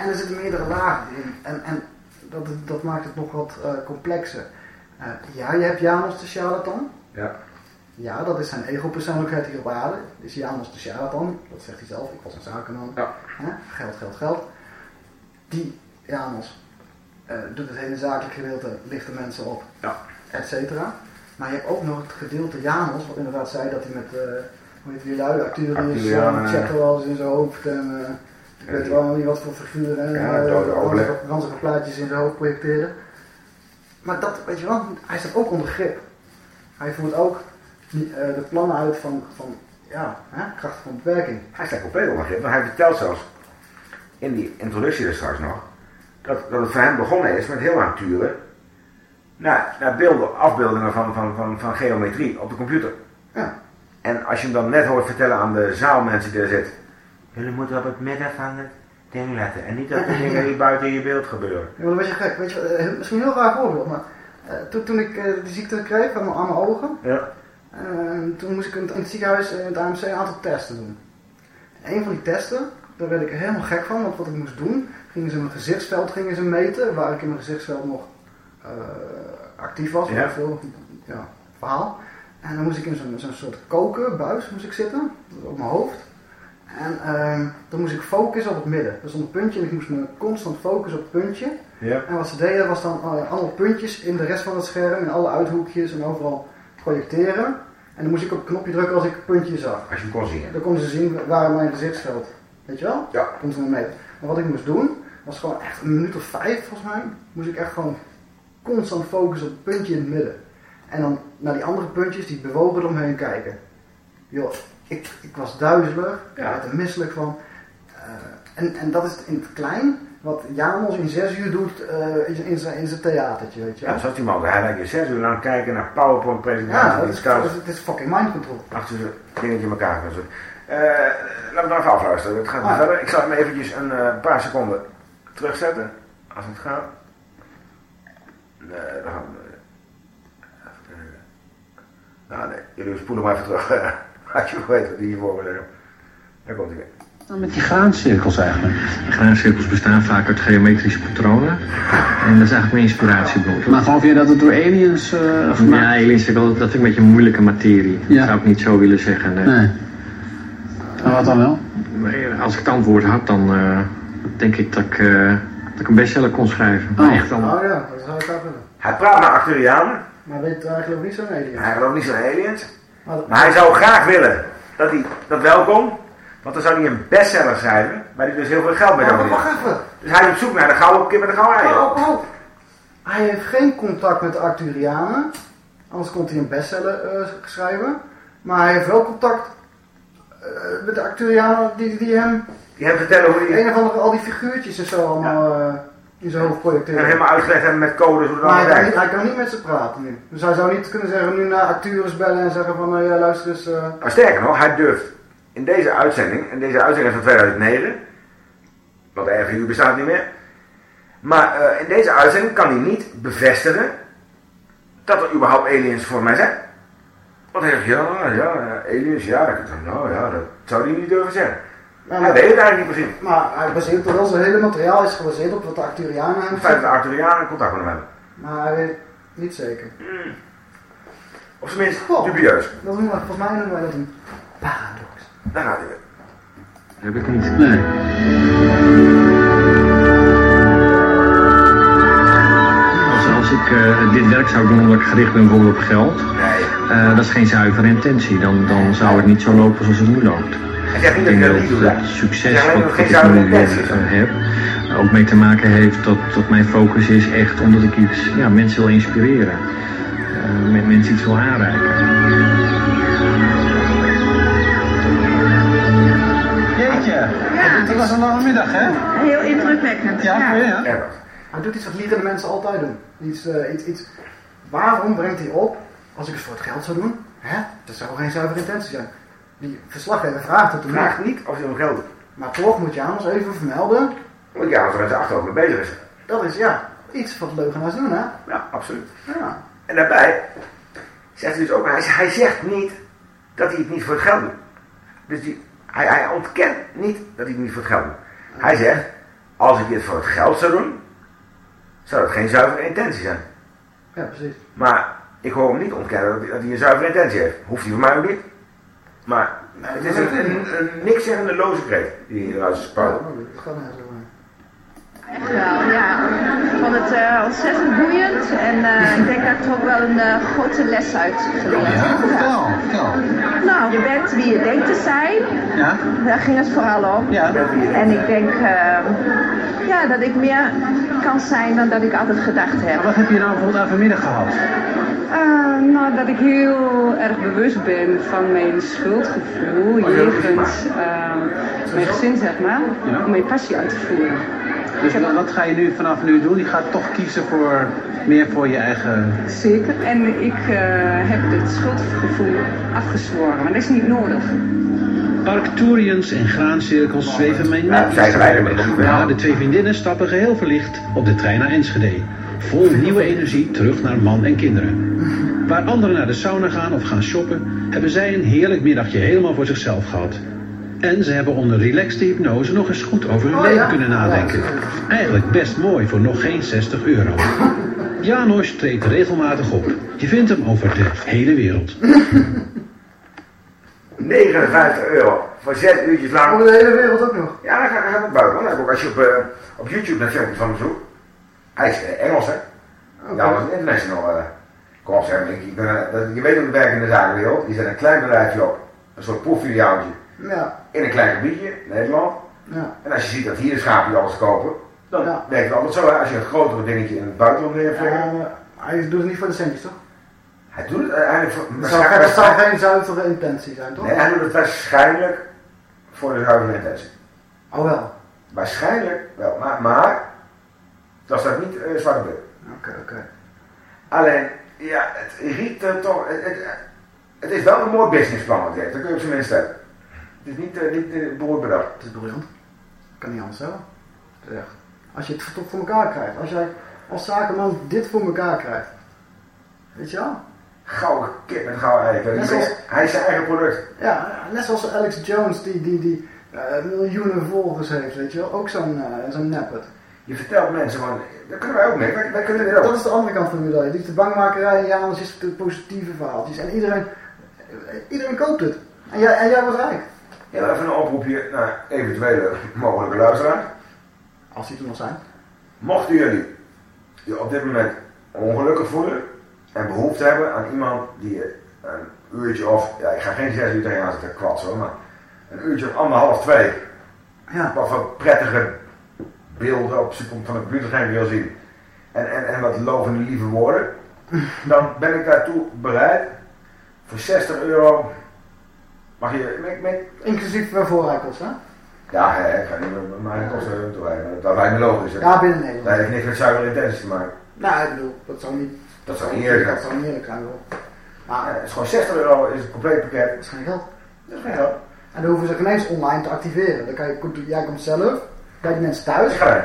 en er zitten meerdere lagen in. En, en dat, dat maakt het nog wat eh, complexer. Eh, ja, je hebt Janus de charlatan. Ja. Ja, dat is zijn ego-persoonlijkheid hier op aarde. Is de charlatan, dat zegt hij zelf, ik was een zakenman. Ja. Geld, geld, geld. Die Janus eh, doet het hele zakelijke gedeelte, licht de mensen op, Ja. et cetera. Maar je hebt ook nog het gedeelte Janus, wat inderdaad zei dat hij met, eh hoe heet die lui, uh, wel eens in zijn hoofd en eh, ik weet wel niet wat voor figuren en Ja, eh, ranzige, plaatjes in zijn hoofd projecteerde. Maar dat, weet je wel, hij staat ook onder grip. Hij voert ook die, eh, de plannen uit van, van ja, hè, kracht van. Hij staat compleet onder grip, want hij vertelt zelfs in die introductie er straks nog, dat, dat het voor hem begonnen is met heel aan turen naar, naar beelden, afbeeldingen van, van, van, van geometrie op de computer. Ja. En als je hem dan net hoort vertellen aan de zaalmensen die daar zitten, jullie moeten op het midden van het ding letten en niet op de dingen die buiten je beeld gebeuren. Ja, maar dan was je gek. Weet je, eh, misschien een heel raar voorbeeld, maar eh, toen, toen ik eh, die ziekte kreeg aan mijn, aan mijn ogen, Ja. Toen moest ik in het, ziekenhuis in het AMC een aantal testen doen. En een van die testen, daar werd ik helemaal gek van, want wat ik moest doen, gingen ze mijn gezichtsveld gingen ze meten, waar ik in mijn gezichtsveld nog eh, actief was, Ja. veel ja, verhaal. En dan moest ik in zo'n soort koken, buis moest ik zitten, op mijn hoofd. En ehm, dan moest ik focussen op het midden. Er stond een puntje en ik moest me constant focussen op het puntje. Ja. En wat ze deden was dan eh, allemaal puntjes in de rest van het scherm, in alle uithoekjes en overal projecteren. En dan moest ik op het knopje drukken als ik een puntje zag. Als je hem kon zien. Dan konden ze zien waar mijn gezichtsveld. Weet je wel? Ja. Konden ze me meten. Maar wat ik moest doen, was gewoon echt een minuut of vijf volgens mij, moest ik echt gewoon constant focussen op het puntje in het midden. En dan naar die andere puntjes die bewogen eromheen kijken. Joh, ik, ik was duizelig, ik Ja. werd er misselijk van. Eh, en, en dat is in het klein wat Janos in zes uur doet eh, in, in zijn, in zijn theatertje, weet je Ja, zoals die man. Je zes uur lang kijken naar PowerPoint Ja, die is, is fucking mind control. achter zijn dingetje in elkaar gaan zetten. Eh, laten we even afluisteren. Het gaat Ah. verder. Ik zal hem eventjes een eh, paar seconden terugzetten. Als het gaat. Nee, dan gaan we. Nou nee, jullie spoelen maar even terug. Als je weet wat hiervoor wil zeggen. Daar komt hij weer. Dan met die graancirkels eigenlijk. Graancirkels bestaan vaak uit geometrische patronen. En dat is eigenlijk mijn inspiratiebron. Maar geloof je dat het door aliens eh Ja, gemaakt aliens, ik wil- dat vind ik een beetje een moeilijke materie. Ja. Dat zou ik niet zo willen zeggen. nee. Nee. Maar wat dan wel? Als ik het antwoord had, dan eh, denk ik dat ik, eh, dat ik een bestseller kon schrijven. Maar Oh. echt dan, Oh ja, dat zou ik ook willen. Hij praat naar Arcturianen. Maar weet eigenlijk niet zo'n alien. Hij gelooft niet zo'n aliens. Maar dat- Maar hij zou graag willen dat hij dat wel kon. Want dan zou hij een bestseller schrijven. Waar hij dus heel veel geld mee zou Maar verdienen. wacht even. Dus hij is op zoek naar de gouden kip met de gouden eieren. Oh, oh. Hij heeft geen contact met de Arcturianen. Anders kon hij een bestseller eh, schrijven. Maar hij heeft wel contact eh, met de Arcturianen die, die hem Die hem vertellen hoe hij een of andere, al die figuurtjes en zo allemaal eh, in zijn hoofd hem projecteren. helemaal uitgelegd hebben met codes hoe Maar allemaal hij werkt. hij kan niet met ze praten nu. Dus hij zou niet kunnen zeggen nu naar acteurs bellen en zeggen van, ja luister eens... eh, Maar sterker nog, hij durft in deze uitzending, en deze uitzending is van 2009, want de RVU bestaat niet meer. Maar eh, in deze uitzending kan hij niet bevestigen dat er überhaupt aliens voor mij zijn. Want hij zegt, ja, ja, ja, aliens, ja, dat, nou ja, dat zou hij niet durven zeggen. maar, Hij weet het eigenlijk niet precies. maar hij baseert toch wel zijn hele materiaal is gebaseerd op wat de Arcturianen Het feit dat de. Arcturianen contact met hem hebben. Maar hij weet niet zeker. Of tenminste, Oh. dubieus. Dat noemen we, volgens mij noemen wij dat een paradox. Daar gaat hij weer. dat heb ik niet. Nee. Als, als ik eh, dit werk zou doen omdat ik gericht ben bijvoorbeeld op geld, Nee. eh, dat is geen zuivere intentie. Dan, dan zou het niet zo lopen zoals het nu loopt. Ik denk dat het succes wat, ik nu eh, heb, ook mee te maken heeft dat, dat mijn focus is echt omdat ik iets, ja, mensen wil inspireren. Eh, met mensen iets wil aanreiken. Dat was een lange middag, hè? Heel indrukwekkend. Ja, ja. ja. Hij doet iets wat liedere mensen altijd doen. Iets, eh, iets, iets. Waarom brengt hij op, als ik het voor het geld zou doen? Hè? Dat zou geen zuivere intentie zijn. Die verslaggever vraagt het toen niet. Vraag niet of hij om geld doet. Maar toch moet je anders even vermelden. Want ja, als er met zijn achterhoofd mee bezig is. Dat is ja, iets wat leugenaars doen hè. Ja, absoluut. Ja. En daarbij zegt hij dus ook, hij, hij zegt niet dat hij het niet voor het geld doet. Dus die, hij, hij ontkent niet dat hij het niet voor het geld doet. Hij zegt, als ik dit voor het geld zou doen, zou dat geen zuivere intentie zijn. ja, precies. Maar ik hoor hem niet ontkennen dat hij, een zuivere intentie heeft. Hoeft hij voor mij ook niet. Maar het is een, een, een niks zeggende loze kreet die hij eruit Ja, spuit. over. Echt wel, ja. Ik vond het eh, ontzettend boeiend en eh, ik denk dat ik er ook wel een eh, grote les uit geleerd Ja, vertel, vertel. Nou, je bent wie je denkt te zijn. Ja? Daar ging het vooral om. Ja. En ik denk eh, ja, dat ik meer kan zijn dan dat ik altijd gedacht heb. Maar wat heb je nou bijvoorbeeld aan vanmiddag gehad? Eh, nou, dat ik heel erg bewust ben van mijn schuldgevoel jegens eh, mijn gezin, zeg maar, om mijn passie uit te voeren. Dus wat, wat ga je nu vanaf nu doen? Je gaat toch kiezen voor meer voor je eigen... Zeker. En ik eh, heb het schuldgevoel afgezworen, maar dat is niet nodig. Arcturians en graancirkels zweven mij Ja, net. Ja, de twee vriendinnen stappen geheel verlicht op de trein naar Enschede. Vol nieuwe energie terug naar man en kinderen. Waar anderen naar de sauna gaan of gaan shoppen, hebben zij een heerlijk middagje helemaal voor zichzelf gehad. En ze hebben onder relaxte hypnose nog eens goed over hun Oh, leven ja? kunnen nadenken. Eigenlijk best mooi voor nog geen 60 euro. Janos treedt regelmatig op. Je vindt hem over de hele wereld. 59 euro voor 6 uurtjes lang. Over de hele wereld ook nog. Ja, dat gaat, dat gaat ook buiten. hoor. Ook als je op, eh, op YouTube naar filmpjes van hem zoekt. Hij is eh, Engels, hè? Ja, dat is international. eh kom op, zeg. Ik, ik ben, eh, dat- je weet hoe het werkt in de zakenwereld. Je zet een klein bedrijfje op. Een soort proeffiliaaltje. Ja, In een klein gebiedje, Nederland. ja. En als je ziet dat hier de schapen alles kopen. Dan Ja. werkt het altijd zo. Hè? Als je een grotere dingetje in het buitenland. Ja, maar hij doet het niet voor de centjes toch? Hij doet het uiteindelijk voor... Dat zou, zou geen zuivere intentie zijn, toch? Nee, hij doet het waarschijnlijk voor de zuivere intentie. Oh wel. Waarschijnlijk wel, maar, maar dat staat niet uh, zwart op. Oké, oké. Alleen, ja, het riet toch... Het, het, het is wel een mooi businessplan wat hij heeft, dat kun je op zijn minst hebben. Het is niet, uh, niet uh, bedacht. Het is briljant. Kan niet anders zeggen. Is echt. Als je het toch voor elkaar krijgt. Als jij als zakenman dit voor elkaar krijgt. Weet je wel? Gouden kip met gouden zoals- Hij is zijn eigen product. Ja, net zoals Alex Jones die, die, die eh, miljoenen volgers heeft, weet je wel. Ook zo'n eh, zo'n neppert. Je vertelt mensen van, dat kunnen wij ook mee, wij, wij kunnen dit ook. Dat is de andere kant van de medaille. Die is de bangmakerij, ja, anders is het de positieve verhaaltjes. En iedereen, iedereen koopt het. En jij, en jij wordt rijk. Ja, even een oproepje naar eventuele mogelijke luisteraars. Als die er nog zijn. Mochten jullie je op dit moment ongelukkig voelen en behoefte hebben aan iemand die je een uurtje of, ja ik ga geen zes uur tegenaan zitten kwatsen hoor, maar een uurtje of anderhalf, twee, Ja. wat voor prettige beelden op van de computerscherm wil zien en, en, en wat lovende lieve woorden, dan ben ik daartoe bereid. Voor 60 euro mag je, met, met, Inclusief uh, voorrijkosten, hè? ja, hè, ik ga niet met mijn kosten toerijden, dat lijkt me logisch. hè. Ja, binnen Dat Nederland. heeft niks met zuivere intenties te maken. Nou, ik bedoel, dat zou niet... Dat zou niet eerlijk zijn. Dat zou niet eerlijk zijn, hoor. Maar Ja, het is gewoon 60 euro is het compleet pakket. dat is geen geld. Dat is geen geld. En dan hoeven ze geen eens online te activeren. Dan kan je, komt- jij komt zelf, die mensen thuis. Gelijk.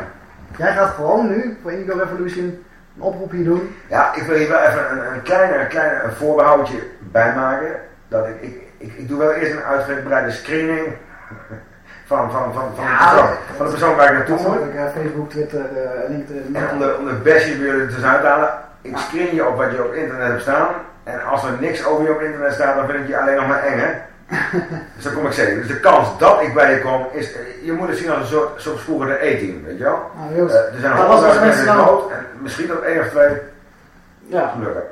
Jij gaat gewoon nu voor Indigo Revolution een oproep hier doen. Ja, ik wil hier wel even een, een kleine, een kleine een voorbehoudje bij maken. Dat ik, ik, ik, ik doe wel eerst een uitgebreide screening van, van, van, van, Ja, de, persoon, dat- van de persoon waar ik naartoe moet. ik uh, Facebook, Twitter, uh, LinkedIn. En om de, om de bij jullie tussenuit te halen, ik screen je op wat je op internet hebt staan. En als er niks over je op internet staat, dan vind ik je alleen nog maar eng, hè? dus dan kom ik zeker. Dus de kans dat ik bij je kom, is, je moet het zien als een soort, soort vroeger de E-team, weet je wel? Nou, Eh, er zijn honderdduizend mensen in nou... en misschien nog één of twee Ja, gelukken.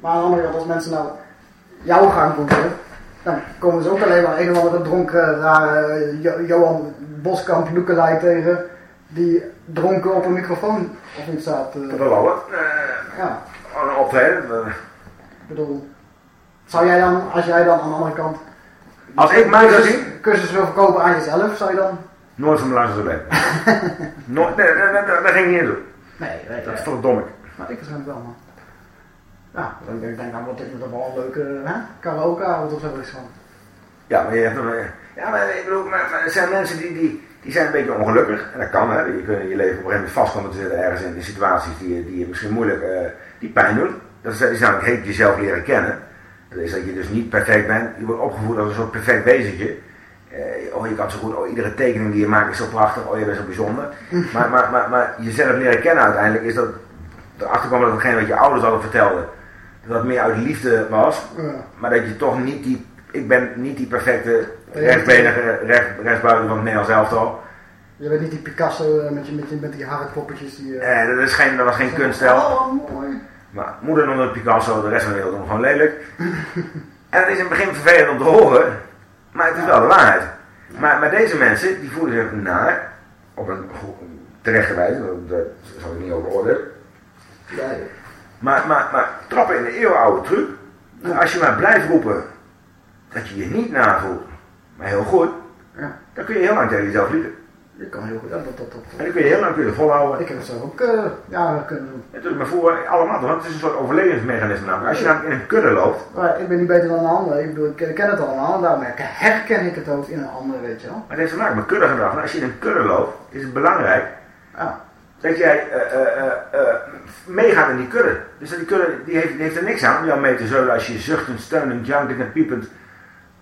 maar aan de andere kant, als mensen nou jouw gang boeken, dan komen ze ook alleen maar een of andere dronken, rare Jo- Johan Boskamp lookalike tegen, die dronken op een microfoon of iets staat. eh, Tot de lallen. Eh, ja, optreden. eh. ik bedoel, zou jij dan, als jij dan aan de andere kant Als ik mij zou zien, cursus wil verkopen aan jezelf, zou je dan... nooit van mijn luister leven. nooit, nee, nee, nee, dat ging ik niet in doen. Nee, nee, Dat verdom ik. Maar ik waarschijnlijk wel, man. Ja, dan denk ik, denk, nou wordt toch wel een leuke hè? karaoke-avond of zo is van. Ja, maar je nog, ja, maar ik bedoel, maar, maar er zijn mensen die, die, die zijn een beetje ongelukkig. En dat kan, hè. Je kunt je leven op een gegeven moment vast komen te zitten ergens in, situaties die, die je misschien moeilijk, eh, die pijn doen. Dat is, is namelijk heet jezelf leren kennen. Dat is dat je dus niet perfect bent. Je wordt opgevoed als een soort perfect bezigje. Eh, oh, je kan zo goed, oh, iedere tekening die je maakt is zo prachtig, oh, je bent zo bijzonder. Maar, maar, maar, maar jezelf leren kennen uiteindelijk is dat erachter kwam dat hetgeen wat je ouders hadden vertelden, dat meer uit liefde was. Ja. Maar dat je toch niet die, ik ben niet die perfecte rechtbenige recht, rechtsbuiten van het Nederlands elftal. Je bent niet die Picasso eh, met, je, met, je, met die die... eh, Eh, dat, is geen, dat was geen kunststijl. Oh, mooi. Maar moeder noemde het Picasso, de rest van de wereld noemde gewoon lelijk. en het is in het begin vervelend om te horen, maar het is wel de waarheid. Maar, maar deze mensen, die voelen zich naar, op een terechte wijze, dat- daar zal ik niet over oordelen. Maar, maar, maar trappen in de eeuwenoude truc. Als je maar blijft roepen dat je je niet navoelt, maar heel goed, Ja, dan kun je heel lang tegen jezelf liegen. je kan heel goed. Ja, dat, dat, dat. En dan kun je heel lang kun je volhouden. Ik heb het zelf ook eh jaren kunnen doen. Het is maar voor allemaal, want het is een soort overlevingsmechanisme namelijk. Als je namelijk in een kudde loopt, Maar ik ben niet beter dan een ander. Ik bedoel, ik ken het allemaal en daarom herken ik het ook in een ander, weet je wel. maar het heeft te maken met kuddegedrag. Als je in een kudde loopt, is het belangrijk Ja, dat jij eh, eh, meegaat in die kudde. Dus die kudde die heeft, die heeft er niks aan om jou mee te zeulen als je zuchtend, steunend, jankend en piepend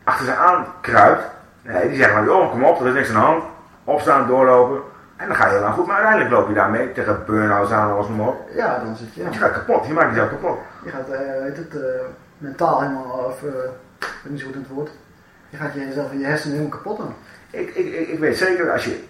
achter ze aan kruipt. Nee, die zeggen maar, joh, kom op, er is niks aan de hand. Opstaan, doorlopen. En dan ga je heel lang goed. Maar uiteindelijk loop je daarmee tegen burn-outs aan, alles maar op. ja dan zit je, ja. Je gaat kapot, je maakt jezelf kapot. Je gaat, eh weet het, eh, mentaal helemaal, of, eh, ik weet niet zo goed in het woord. Je gaat jezelf in je hersenen helemaal kapot doen. Ik, ik, ik, ik weet zeker dat als je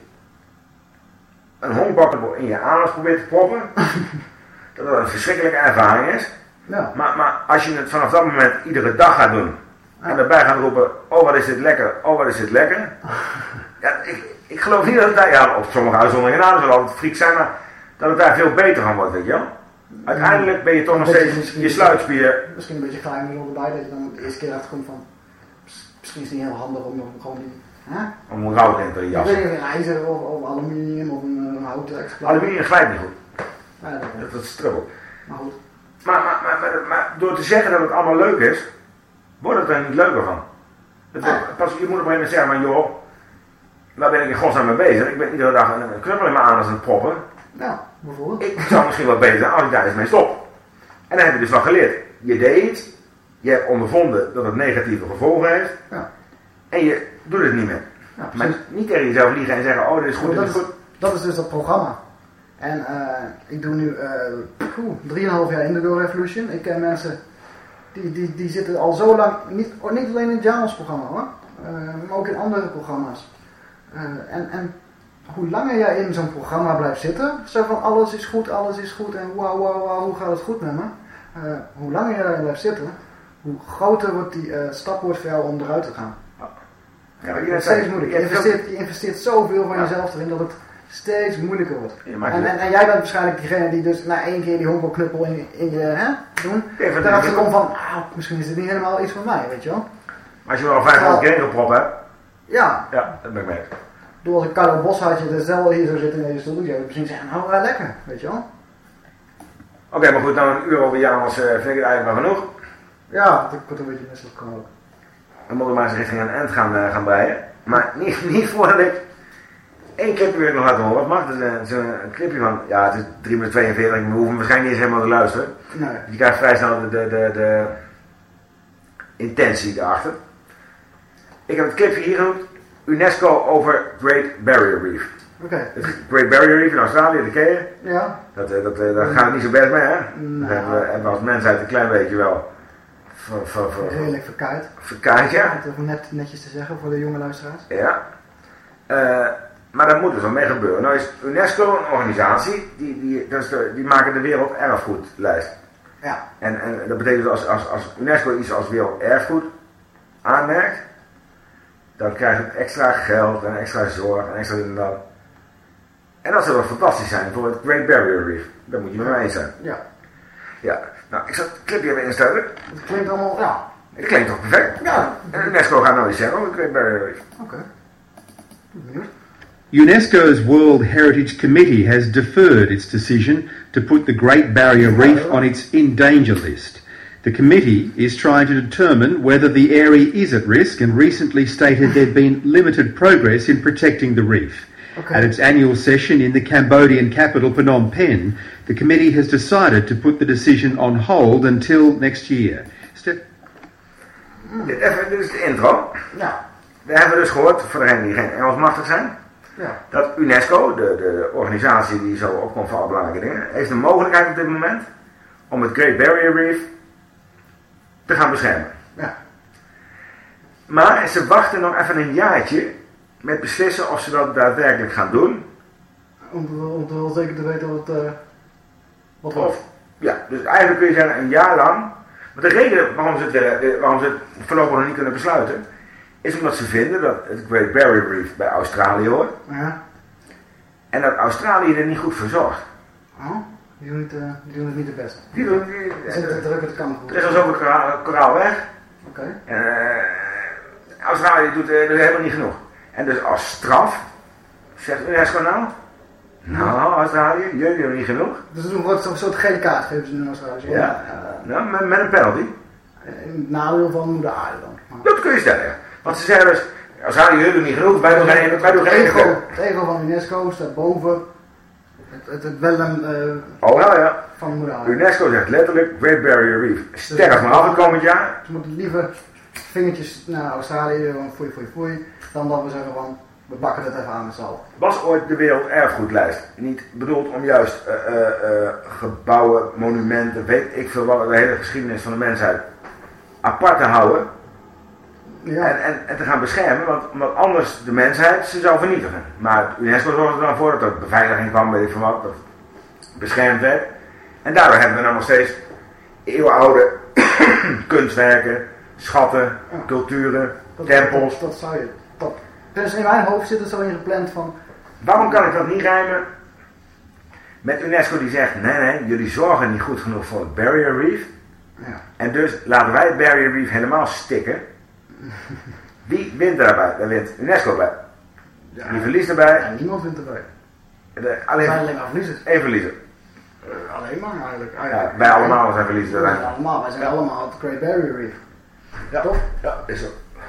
een honkbakker in je anus probeert te proppen, dat dat een verschrikkelijke ervaring is. Ja, Maar, maar als je het vanaf dat moment iedere dag gaat doen en daarbij gaat roepen, oh wat is dit lekker, oh wat is dit lekker. Ja, ik, ik geloof niet dat het daar, ja op sommige uitzonderingen na, dat zal altijd friek zijn, maar dat het daar veel beter van wordt, weet je wel. Uiteindelijk ben je toch nog steeds je sluitspier. Misschien een beetje klein erbij, dat je dan de eerste keer achterkomt van... Misschien is het niet heel handig om nog gewoon die... Om een rouwding te Ik jassen. weet niet een ijzer of, of aluminium of een, een houten. Aluminium glijdt niet goed. Ja, dat Dat, dat is trubbel. Maar goed. Maar, maar, maar, maar, maar door te zeggen dat het allemaal leuk is, wordt het er niet leuker van. Het wordt- pas, je moet op een gegeven moment zeggen, maar joh, waar ben ik in godsnaam mee bezig? Ik ben iedere dag een, een knuppel in mijn aan als een proppen. Nou, bijvoorbeeld. Ik zou misschien wel beter zijn als ik daar eens mee stop. En dan heb je dus van geleerd. Je deed het, je hebt ondervonden dat het negatieve gevolgen heeft. Ja. En je doet het niet meer. Ja, maar niet tegen jezelf liegen en zeggen, oh dit is goed, dit is, goed. dat is dus dat programma. En eh, ik doe nu uh, 3,5 jaar Indigo Revolution. Ik ken mensen die, die, die zitten al zo lang, niet, niet alleen in het Janos programma hoor, uh, maar ook in andere programma's. En, en hoe langer jij in zo'n programma blijft zitten, zo van alles is goed, alles is goed en wauw, wauw, wauw, hoe gaat het goed met me? Uh, hoe langer jij daarin blijft zitten, hoe groter wordt die uh, stap wordt voor jou om eruit te gaan. Ja, het is steeds moeilijk. Je investeert, je investeert zoveel van jezelf erin dat het steeds moeilijker wordt. Ja, en, en, en, jij bent waarschijnlijk diegene die dus na één keer die honkbalknuppel in, in je hè, doen, ja, daarachter komt van, ah, misschien is dit niet helemaal iets voor mij, weet je wel. Maar als je wel 500 keer gepropt hebt, ja. ja, dat ben ik mee. Door als een Carlo Bos had je dezelfde hier zo zitten in deze stoel, zou je misschien zeggen, nou wel lekker, weet je wel. Oké, okay, maar goed, nou een uur over Janus uh, vind ik het eigenlijk wel genoeg. Ja, dat wordt een beetje misselijk komen. Dan moeten we maar eens richting een eind gaan, uh, gaan breien. Maar niet, niet voordat ik één clipje weer nog laten horen. Wat mag? Het is een, een clipje van, ja, het is 3 minuten 42. We hoeven waarschijnlijk niet eens helemaal te luisteren. Nee. Je krijgt vrij snel de, de, de, de intentie erachter. Ik heb het clipje hier genoemd. UNESCO over Great Barrier Reef. Oké. Okay. Het Great Barrier Reef in Australië, dat ken je. Ja. Dat, dat, dat, daar gaat het niet zo best mee, hè? Nou. Dat hebben we, hebben als mensheid een klein beetje wel ver, ver, ver, Redelijk verkaaid. Verkaaid, ja. Om net, netjes te zeggen voor de jonge luisteraars. Ja. Uh, maar daar moet dus wel mee gebeuren. Nou is UNESCO een organisatie, die, die, dat is de, die maken de werelderfgoedlijst. Ja. En, en dat betekent dus als, als, als UNESCO iets als werelderfgoed aanmerkt, dan krijgt het extra geld en extra zorg en extra dit en dat. En dat zou wel fantastisch zijn voor het Great Barrier Reef. Daar moet je mij eens zijn. Ja. Ja. Nou, ik zal het clipje even instellen. Het klinkt allemaal, ja. Het klinkt toch perfect? Ja. En UNESCO gaat nou iets zeggen over het Great Barrier Reef. Oké. Okay. Benieuwd. UNESCO's World Heritage Committee has deferred its decision to put the Great Barrier Reef on its in danger list. The committee is trying to determine whether the area is at risk and recently stated there'd been limited progress in protecting the reef. Okay. At its annual session in the Cambodian capital Phnom Penh, the committee has decided to put the decision on hold until next year. St even, dit is de intro. Ja. We hebben dus gehoord, voor degenen die geen Engels machtig zijn, ja. dat UNESCO, de, de organisatie die zo opkomt voor alle belangrijke dingen, heeft een mogelijkheid op dit moment om het Great Barrier Reef te gaan beschermen. Ja. Maar ze wachten nog even een jaartje met beslissen of ze dat daadwerkelijk gaan doen. Om, om, wel zeker te weten wat, uh, wat. Of, ja, dus eigenlijk kun je zeggen een jaar lang. Maar de reden waarom ze het, willen, waarom ze het voorlopig nog niet kunnen besluiten, is omdat ze vinden dat het Great Barrier Reef bij Australië hoort. Ja. En dat Australië er niet goed voor zorgt. Oh, die doen het, uh, die doen het niet het beste. Die doen die, te druk het kan. Er is al zoveel koraal, koraal weg. Oké. Okay. En uh, Australië doet er uh, helemaal niet genoeg. En dus als straf, zegt UNESCO nou, nou Australië, jullie doen niet genoeg. Dus ze doen gewoon zo'n soort gele kaart geven ze in Australië. Ja, ja. Nou, met, met, een penalty. In het nadeel van moeder aarde dan. Maar. Dat kun je stellen, ja. Want ze zeggen dus, Australië, jullie doen niet genoeg, wij doen geen, wij doen geen ego, Het ego van UNESCO staat boven het, het, het welm uh, oh, nou ja. van. UNESCO zegt letterlijk, Great Barrier Reef, sterf maar af het komend jaar. Ze moeten liever vingertjes naar Australië, foei, foei, foei, dan dat we zeggen van, we bakken het even aan met z'n Was ooit de werelderfgoedlijst niet bedoeld om juist uh, uh, uh, gebouwen, monumenten, weet ik veel wat, de hele geschiedenis van de mensheid apart te houden ja. en, en, en, te gaan beschermen, want, anders de mensheid ze zou vernietigen. Maar UNESCO zorgde er dan voor dat er beveiliging kwam, weet ik van wat, dat beschermd werd. En daardoor hebben we dan nog steeds eeuwenoude kunstwerken, schatten, ja. culturen, dat, tempels. Dat, zou je, dat, dus in mijn hoofd zit het zo in gepland van... Waarom kan ik dat niet rijmen Met UNESCO die zegt, nee nee, jullie zorgen niet goed genoeg voor het Barrier Reef. Ja. En dus laten wij het Barrier Reef helemaal stikken. Wie wint daarbij? Daar wint UNESCO bij. Wie verliest daarbij? Ja, niemand vindt erbij. De, alleen alleen maar verliezers. één verliezer. Eh, alleen maar eigenlijk. Ja, wij allemaal zijn verliezers. Wij zijn allemaal, wij zijn allemaal het Great Barrier Reef. Ja, Toch? ja, is zo.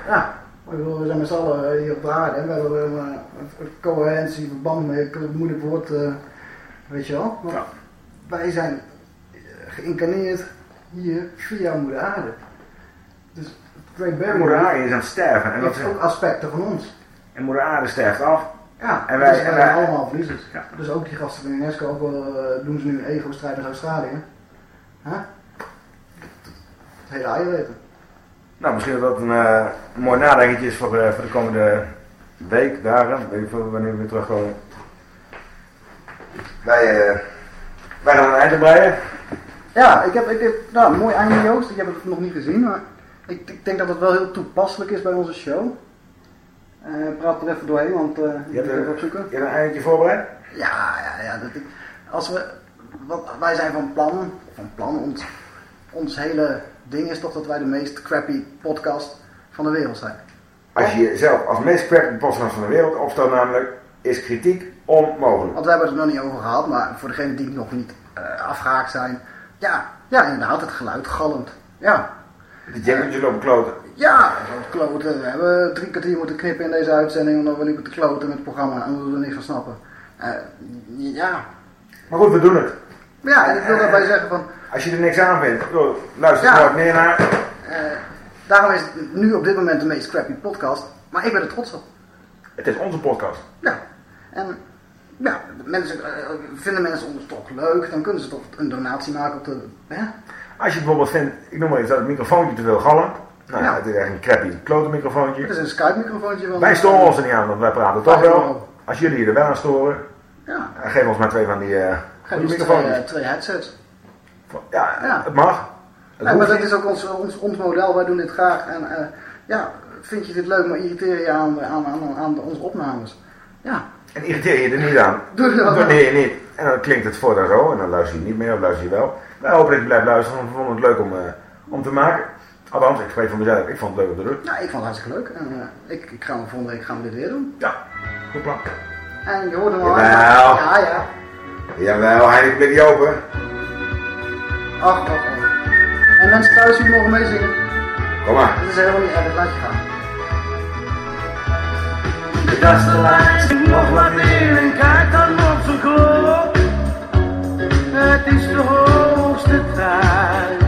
Ja. Ik bedoel, we zijn met z'n allen hier op de aarde. We hebben een, eh, een coherentie, verband mee, een moeilijk woord, eh, weet je wel. Maar Ja. wij zijn geïncarneerd hier via moeder aarde. Dus het Great Barrier moeder aarde is aan het sterven. En, dat, heeft ook aspecten van ons. en moeder aarde sterft af. Ja, En wij- dus en wij zijn allemaal verliezers. Ja. Dus ook die gasten van UNESCO, ook eh, doen ze nu een ego-strijd tegen Australië. Huh? Het hele ei weten. Nou, misschien dat dat een, eh, een mooi nadenkentje is voor, eh, voor de komende week, dagen. Weet ik veel wanneer we weer terugkomen. Wij, eh, wij gaan een eind op breien. Ja, ik heb, ik heb nou, een mooi einde Joost. Ik heb het nog niet gezien, maar ik, ik denk dat het wel heel toepasselijk is bij onze show. Eh, praat er even doorheen, want eh Je ik het opzoeken. je hebt een eindje voorbereid? Ja, ja, ja. Dat, ik- als we, wat, wij zijn van plan, van plan, ons, ons hele ding is toch dat wij de meest crappy podcast van de wereld zijn. Als je jezelf als meest crappy podcast van de wereld opstelt namelijk, is kritiek onmogelijk. Want we hebben het er nog niet over gehad, maar voor degenen die nog niet eh, afgehaakt zijn. Ja, ja, inderdaad, het geluid gallend. Ja, De jingeltjes lopen kloten. ja, kloten. We hebben drie kwartier moeten knippen in deze uitzending omdat we liepen te kloten met het programma en we er niks van snappen. Eh, ja, Maar goed, we doen het. ja, ik wil daarbij zeggen van, Als je er niks aan vindt, luister Ja. er nooit meer naar. eh, daarom is het nu op dit moment de meest crappy podcast, maar ik ben er trots op. Het is onze podcast. Ja, en ja, mensen, eh, vinden mensen ons toch leuk, dan kunnen ze toch een donatie maken op de... Hè? Als je bijvoorbeeld vindt, ik noem maar iets, dat het microfoontje te veel gallen. Nou ja, het is echt een crappy klote microfoontje. Het is een Skype-microfoontje van... Wij storen ons er niet aan, want wij praten toch wel. Als jullie er wel aan storen, Ja, eh, geef ons maar twee van die, eh geef ons twee, eh, twee headsets. Ja, Ja. het mag. Het Ja, maar dat niet. is ook ons, ons, ons model, wij doen dit graag. En ja, vind je dit leuk, maar irriteer je aan, aan, aan, aan onze opnames. Ja, En irriteer je er niet aan. doe dan Doneer je niet. En dan klinkt het voor dan zo, en dan luister je niet meer, of luister je wel. Wij hopen dat je blijft luisteren, want we vonden het leuk om, eh, om te maken. Althans, ik spreek van mezelf, ik vond het leuk om te doen. Ja, ik vond het hartstikke leuk. En, eh, ik, ik ga me volgende week gaan we dit weer doen. Ja, goed plan. En je hoort hem al. Jawel. Ja, ja. Jawel, hij blik je open. Ach, ach, ach. En mensen thuis, jullie mogen meezingen. Kom maar. Het is helemaal niet erg, laat je gaan. Dat is de laatste nog maar weer en kijk dan op zijn klok. Het is de tijd.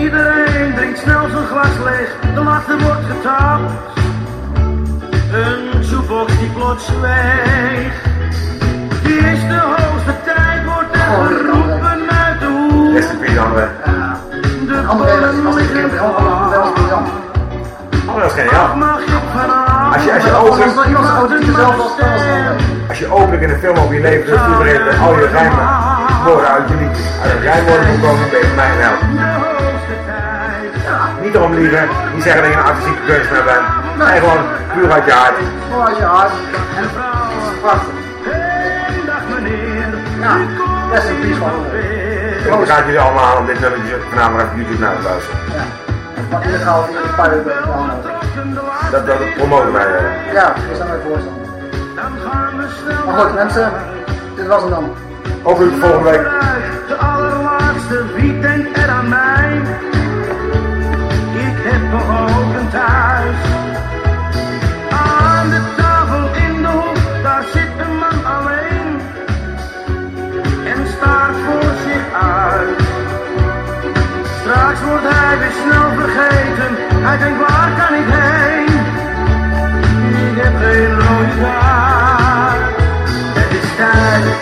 Iedereen drinkt snel zijn glas leeg, de laatste wordt getapt. Een zoekbox die plots zweegt. Die is de hoogste tijd, wordt er geroepen uit de hoek. André. De is bollen was een keer liggen dat geniaal. Als je, als je openlijk, dan als je openlijk in een film over je leven toebereidt al je rijmen woorden uit je liedjes, uit het rijmwoorden moet komen, ben je mij de tijd. Niet erom liegen, niet zeggen dat je een artistieke kunstenaar bent. Nee, gewoon puur uit je hart. Gewoon als je hart. En het is prachtig. Hey, dag meneer. Ja, komt best een piece van Ik raad jullie allemaal aan om dit nummertje vanavond op YouTube naar te luisteren. Ja. Maar illegaal de Pirate Bay downloaden. Dat, dat promoten wij. eh. Ja, daar zijn wij voorstander. Maar goed, mensen, dit was hem dan. Hopelijk de volgende week. De allerlaatste, wie denkt er aan mij? Ik heb nog ook een thuis. Aan de tafel in de hoek, daar zit een man alleen. En staart voor zich uit. Straks wordt hij weer snel vergeten. Hij denkt, waar kan ik heen? Ik heb geen rode kaart. Het is tijd